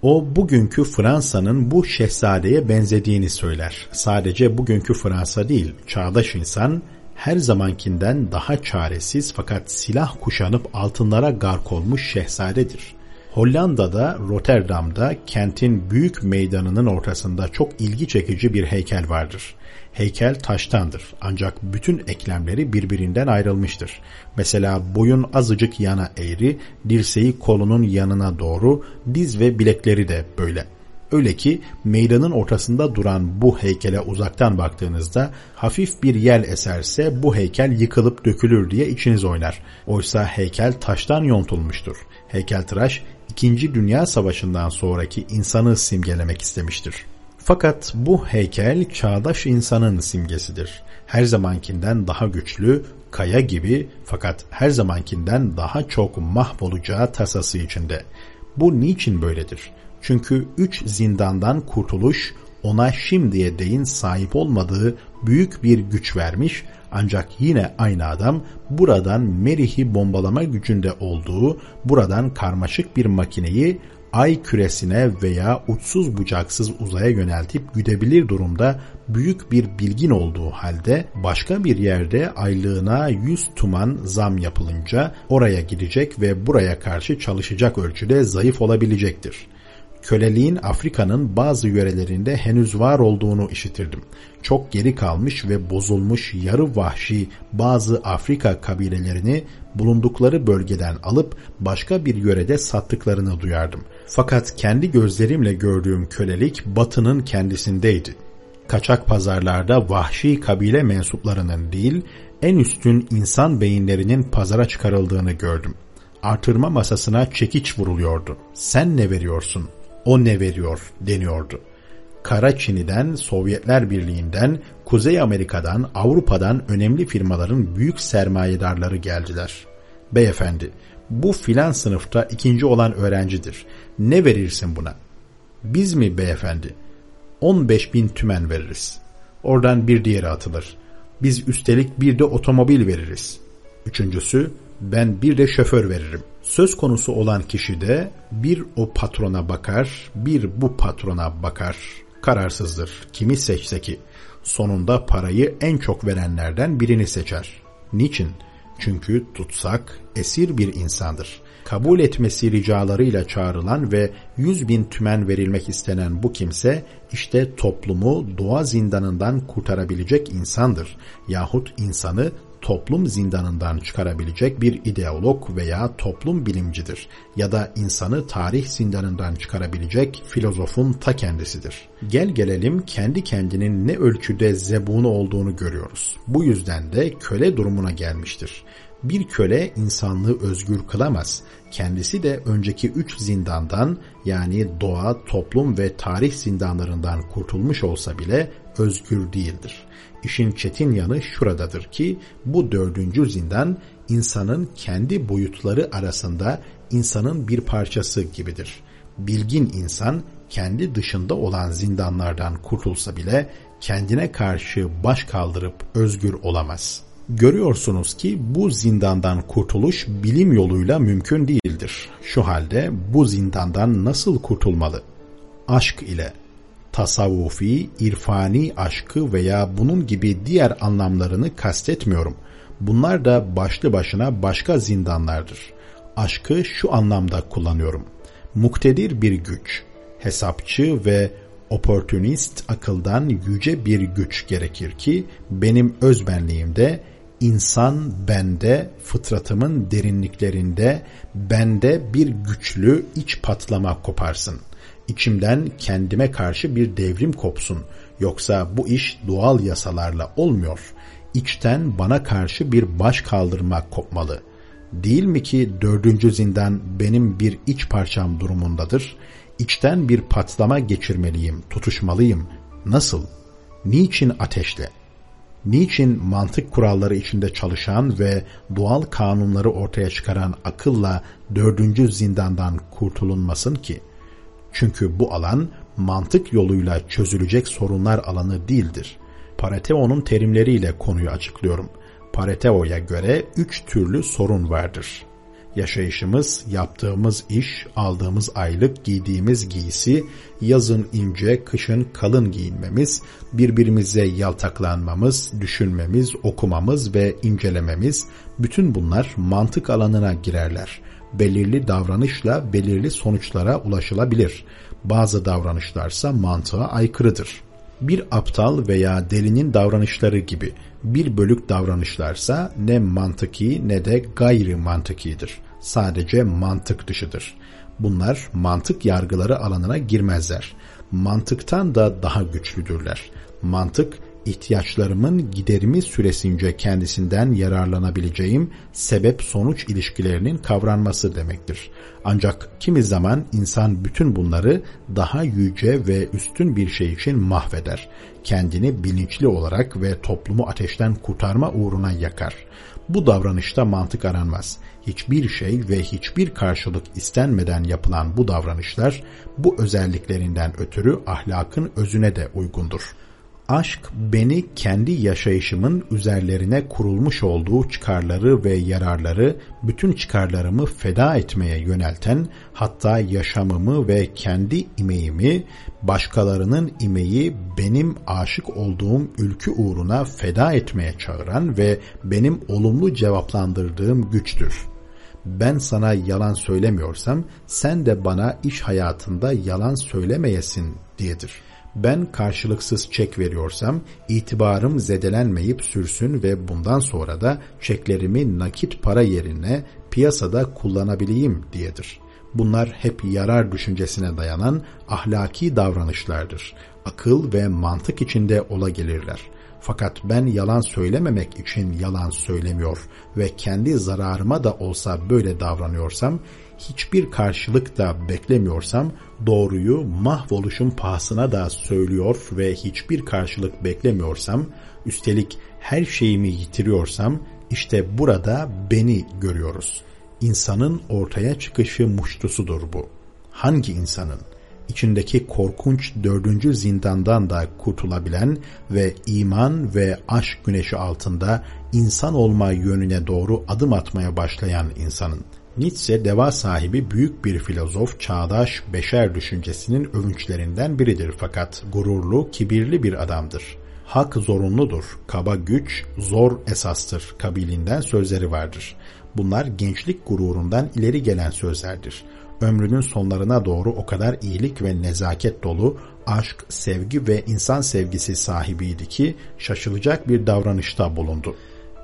O bugünkü Fransa'nın bu şehzadeye benzediğini söyler. Sadece bugünkü Fransa değil, çağdaş insan her zamankinden daha çaresiz fakat silah kuşanıp altınlara gark olmuş şehzadedir. Hollanda'da Rotterdam'da kentin büyük meydanının ortasında çok ilgi çekici bir heykel vardır. Heykel taştandır ancak bütün eklemleri birbirinden ayrılmıştır. Mesela boyun azıcık yana eğri, dirseği kolunun yanına doğru, diz ve bilekleri de böyle. Öyle ki meydanın ortasında duran bu heykele uzaktan baktığınızda hafif bir yel eserse bu heykel yıkılıp dökülür diye içiniz oynar. Oysa heykel taştan yontulmuştur. Heykeltıraş 2. Dünya Savaşı'ndan sonraki insanı simgelemek istemiştir. Fakat bu heykel çağdaş insanın simgesidir. Her zamankinden daha güçlü, kaya gibi fakat her zamankinden daha çok mahvolacağı tasası içinde. Bu niçin böyledir? Çünkü üç zindandan kurtuluş ona şimdiye değin sahip olmadığı büyük bir güç vermiş, Ancak yine aynı adam buradan Merih'i bombalama gücünde olduğu, buradan karmaşık bir makineyi ay küresine veya uçsuz bucaksız uzaya yöneltip güdebilir durumda büyük bir bilgin olduğu halde başka bir yerde aylığına 100 tuman zam yapılınca oraya gidecek ve buraya karşı çalışacak ölçüde zayıf olabilecektir köleliğin Afrika'nın bazı yörelerinde henüz var olduğunu işitirdim. Çok geri kalmış ve bozulmuş yarı vahşi bazı Afrika kabilelerini bulundukları bölgeden alıp başka bir yörede sattıklarını duyardım. Fakat kendi gözlerimle gördüğüm kölelik batının kendisindeydi. Kaçak pazarlarda vahşi kabile mensuplarının değil, en üstün insan beyinlerinin pazara çıkarıldığını gördüm. Artırma masasına çekiç vuruluyordu. Sen ne veriyorsun? O ne veriyor deniyordu. Kara Çin'den, Sovyetler Birliği'nden, Kuzey Amerika'dan, Avrupa'dan önemli firmaların büyük sermayedarları geldiler. Beyefendi, bu filan sınıfta ikinci olan öğrencidir. Ne verirsin buna? Biz mi beyefendi? 15 bin tümen veririz. Oradan bir diğeri atılır. Biz üstelik bir de otomobil veririz. Üçüncüsü ben bir de şoför veririm. Söz konusu olan kişi de bir o patrona bakar, bir bu patrona bakar. Kararsızdır. Kimi seçse ki sonunda parayı en çok verenlerden birini seçer. Niçin? Çünkü tutsak esir bir insandır. Kabul etmesi ricalarıyla çağrılan ve yüz bin tümen verilmek istenen bu kimse işte toplumu doğa zindanından kurtarabilecek insandır. Yahut insanı toplum zindanından çıkarabilecek bir ideolog veya toplum bilimcidir ya da insanı tarih zindanından çıkarabilecek filozofun ta kendisidir. Gel gelelim kendi kendinin ne ölçüde zebunu olduğunu görüyoruz. Bu yüzden de köle durumuna gelmiştir. Bir köle insanlığı özgür kılamaz. Kendisi de önceki üç zindandan yani doğa, toplum ve tarih zindanlarından kurtulmuş olsa bile özgür değildir. İşin çetin yanı şuradadır ki bu dördüncü zindan insanın kendi boyutları arasında insanın bir parçası gibidir. Bilgin insan kendi dışında olan zindanlardan kurtulsa bile kendine karşı baş kaldırıp özgür olamaz. Görüyorsunuz ki bu zindandan kurtuluş bilim yoluyla mümkün değildir. Şu halde bu zindandan nasıl kurtulmalı? Aşk ile tasavvufi, irfani aşkı veya bunun gibi diğer anlamlarını kastetmiyorum. Bunlar da başlı başına başka zindanlardır. Aşkı şu anlamda kullanıyorum. Muktedir bir güç, hesapçı ve oportunist akıldan yüce bir güç gerekir ki benim özbenliğimde insan bende, fıtratımın derinliklerinde bende bir güçlü iç patlama koparsın.'' İçimden kendime karşı bir devrim kopsun. Yoksa bu iş doğal yasalarla olmuyor. İçten bana karşı bir baş kaldırma kopmalı. Değil mi ki dördüncü zindan benim bir iç parçam durumundadır? İçten bir patlama geçirmeliyim, tutuşmalıyım. Nasıl? Niçin ateşle? Niçin mantık kuralları içinde çalışan ve doğal kanunları ortaya çıkaran akılla dördüncü zindandan kurtulunmasın ki?'' Çünkü bu alan mantık yoluyla çözülecek sorunlar alanı değildir. Parateo'nun terimleriyle konuyu açıklıyorum. Parateo'ya göre üç türlü sorun vardır. Yaşayışımız, yaptığımız iş, aldığımız aylık, giydiğimiz giysi, yazın ince, kışın kalın giyinmemiz, birbirimize yaltaklanmamız, düşünmemiz, okumamız ve incelememiz, bütün bunlar mantık alanına girerler belirli davranışla belirli sonuçlara ulaşılabilir. Bazı davranışlarsa mantığa aykırıdır. Bir aptal veya delinin davranışları gibi bir bölük davranışlarsa ne mantıki ne de gayri mantıkidir. Sadece mantık dışıdır. Bunlar mantık yargıları alanına girmezler. Mantıktan da daha güçlüdürler. Mantık ihtiyaçlarımın giderimi süresince kendisinden yararlanabileceğim sebep-sonuç ilişkilerinin kavranması demektir. Ancak kimi zaman insan bütün bunları daha yüce ve üstün bir şey için mahveder. Kendini bilinçli olarak ve toplumu ateşten kurtarma uğruna yakar. Bu davranışta mantık aranmaz. Hiçbir şey ve hiçbir karşılık istenmeden yapılan bu davranışlar bu özelliklerinden ötürü ahlakın özüne de uygundur Aşk beni kendi yaşayışımın üzerlerine kurulmuş olduğu çıkarları ve yararları bütün çıkarlarımı feda etmeye yönelten hatta yaşamımı ve kendi imeğimi başkalarının imeği benim aşık olduğum ülkü uğruna feda etmeye çağıran ve benim olumlu cevaplandırdığım güçtür. Ben sana yalan söylemiyorsam sen de bana iş hayatında yalan söylemeyesin diyedir.'' Ben karşılıksız çek veriyorsam itibarım zedelenmeyip sürsün ve bundan sonra da çeklerimi nakit para yerine piyasada kullanabileyim diyedir. Bunlar hep yarar düşüncesine dayanan ahlaki davranışlardır. Akıl ve mantık içinde ola gelirler. Fakat ben yalan söylememek için yalan söylemiyor ve kendi zararıma da olsa böyle davranıyorsam hiçbir karşılık da beklemiyorsam doğruyu mahvoluşun pahasına da söylüyor ve hiçbir karşılık beklemiyorsam üstelik her şeyimi yitiriyorsam işte burada beni görüyoruz. İnsanın ortaya çıkışı muştusudur bu. Hangi insanın? içindeki korkunç dördüncü zindandan da kurtulabilen ve iman ve aşk güneşi altında insan olma yönüne doğru adım atmaya başlayan insanın. Nietzsche deva sahibi büyük bir filozof, çağdaş beşer düşüncesinin övünçlerinden biridir fakat gururlu, kibirli bir adamdır. Hak zorunludur, kaba güç, zor esastır kabilinden sözleri vardır. Bunlar gençlik gururundan ileri gelen sözlerdir. Ömrünün sonlarına doğru o kadar iyilik ve nezaket dolu, aşk, sevgi ve insan sevgisi sahibiydi ki şaşılacak bir davranışta bulundu.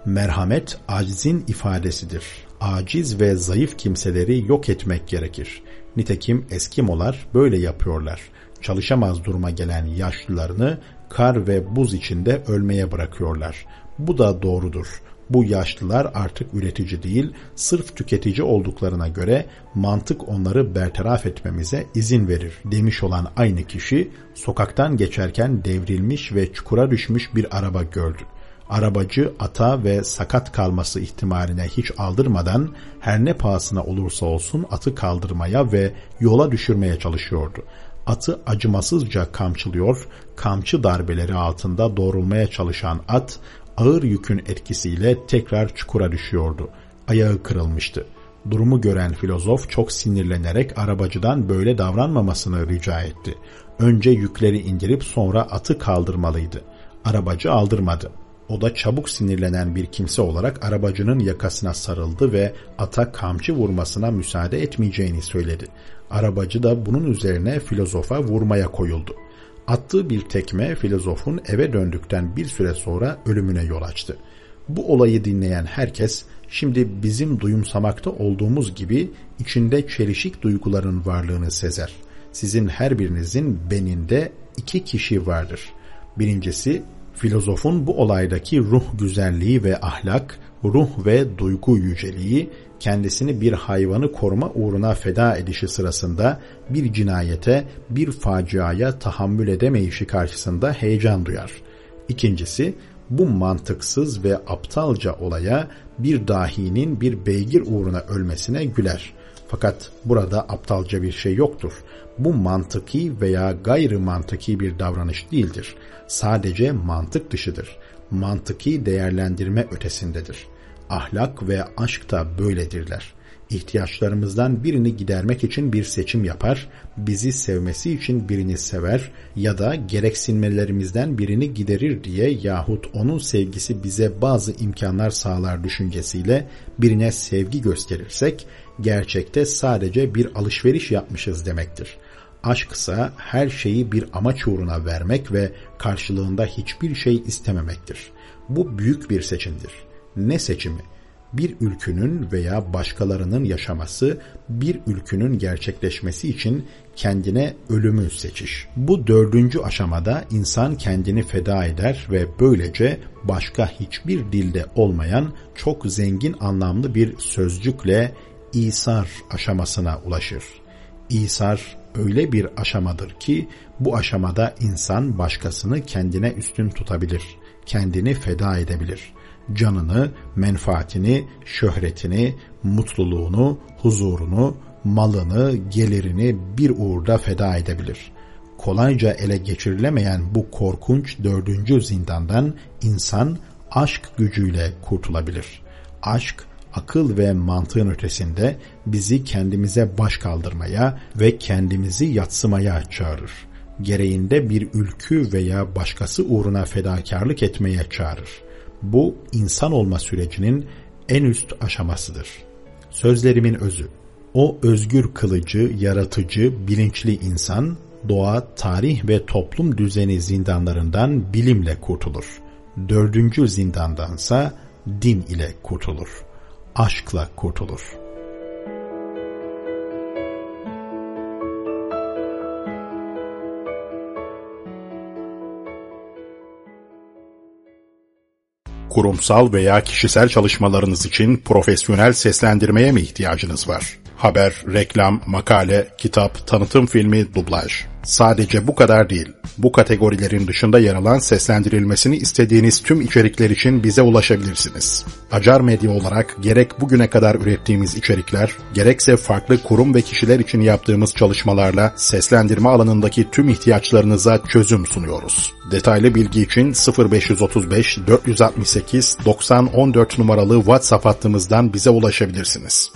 Merhamet acizin ifadesidir aciz ve zayıf kimseleri yok etmek gerekir. Nitekim Eskimolar böyle yapıyorlar. Çalışamaz duruma gelen yaşlılarını kar ve buz içinde ölmeye bırakıyorlar. Bu da doğrudur. Bu yaşlılar artık üretici değil, sırf tüketici olduklarına göre mantık onları bertaraf etmemize izin verir demiş olan aynı kişi sokaktan geçerken devrilmiş ve çukura düşmüş bir araba gördü arabacı ata ve sakat kalması ihtimaline hiç aldırmadan her ne pahasına olursa olsun atı kaldırmaya ve yola düşürmeye çalışıyordu. Atı acımasızca kamçılıyor, kamçı darbeleri altında doğrulmaya çalışan at ağır yükün etkisiyle tekrar çukura düşüyordu. Ayağı kırılmıştı. Durumu gören filozof çok sinirlenerek arabacıdan böyle davranmamasını rica etti. Önce yükleri indirip sonra atı kaldırmalıydı. Arabacı aldırmadı. O da çabuk sinirlenen bir kimse olarak arabacının yakasına sarıldı ve ata kamçı vurmasına müsaade etmeyeceğini söyledi. Arabacı da bunun üzerine filozofa vurmaya koyuldu. Attığı bir tekme filozofun eve döndükten bir süre sonra ölümüne yol açtı. Bu olayı dinleyen herkes şimdi bizim duyumsamakta olduğumuz gibi içinde çelişik duyguların varlığını sezer. Sizin her birinizin beninde iki kişi vardır. Birincisi Filozofun bu olaydaki ruh güzelliği ve ahlak, ruh ve duygu yüceliği kendisini bir hayvanı koruma uğruna feda edişi sırasında bir cinayete, bir faciaya tahammül edemeyişi karşısında heyecan duyar. İkincisi, bu mantıksız ve aptalca olaya bir dahinin bir beygir uğruna ölmesine güler. Fakat burada aptalca bir şey yoktur. Bu mantıki veya gayri mantıki bir davranış değildir sadece mantık dışıdır. Mantıki değerlendirme ötesindedir. Ahlak ve aşk da böyledirler. İhtiyaçlarımızdan birini gidermek için bir seçim yapar, bizi sevmesi için birini sever ya da gereksinmelerimizden birini giderir diye yahut onun sevgisi bize bazı imkanlar sağlar düşüncesiyle birine sevgi gösterirsek, gerçekte sadece bir alışveriş yapmışız demektir. Aşksa her şeyi bir amaç uğruna vermek ve karşılığında hiçbir şey istememektir. Bu büyük bir seçimdir. Ne seçimi? Bir ülkünün veya başkalarının yaşaması, bir ülkünün gerçekleşmesi için kendine ölümü seçiş. Bu dördüncü aşamada insan kendini feda eder ve böylece başka hiçbir dilde olmayan çok zengin anlamlı bir sözcükle İsar aşamasına ulaşır. İsar öyle bir aşamadır ki bu aşamada insan başkasını kendine üstün tutabilir, kendini feda edebilir. Canını, menfaatini, şöhretini, mutluluğunu, huzurunu, malını, gelirini bir uğurda feda edebilir. kolayca ele geçirilemeyen bu korkunç dördüncü zindandan insan aşk gücüyle kurtulabilir. Aşk, akıl ve mantığın ötesinde bizi kendimize baş kaldırmaya ve kendimizi yatsımaya çağırır. Gereğinde bir ülkü veya başkası uğruna fedakarlık etmeye çağırır. Bu insan olma sürecinin en üst aşamasıdır. Sözlerimin özü. O özgür kılıcı, yaratıcı, bilinçli insan, doğa, tarih ve toplum düzeni zindanlarından bilimle kurtulur. Dördüncü zindandansa din ile kurtulur. Aşkla kurtulur. Kurumsal veya kişisel çalışmalarınız için profesyonel seslendirmeye mi ihtiyacınız var? Haber, reklam, makale, kitap, tanıtım filmi, dublaj. Sadece bu kadar değil. Bu kategorilerin dışında yer alan seslendirilmesini istediğiniz tüm içerikler için bize ulaşabilirsiniz. Acar Medya olarak gerek bugüne kadar ürettiğimiz içerikler, gerekse farklı kurum ve kişiler için yaptığımız çalışmalarla seslendirme alanındaki tüm ihtiyaçlarınıza çözüm sunuyoruz. Detaylı bilgi için 0535 468 90 14 numaralı WhatsApp hattımızdan bize ulaşabilirsiniz.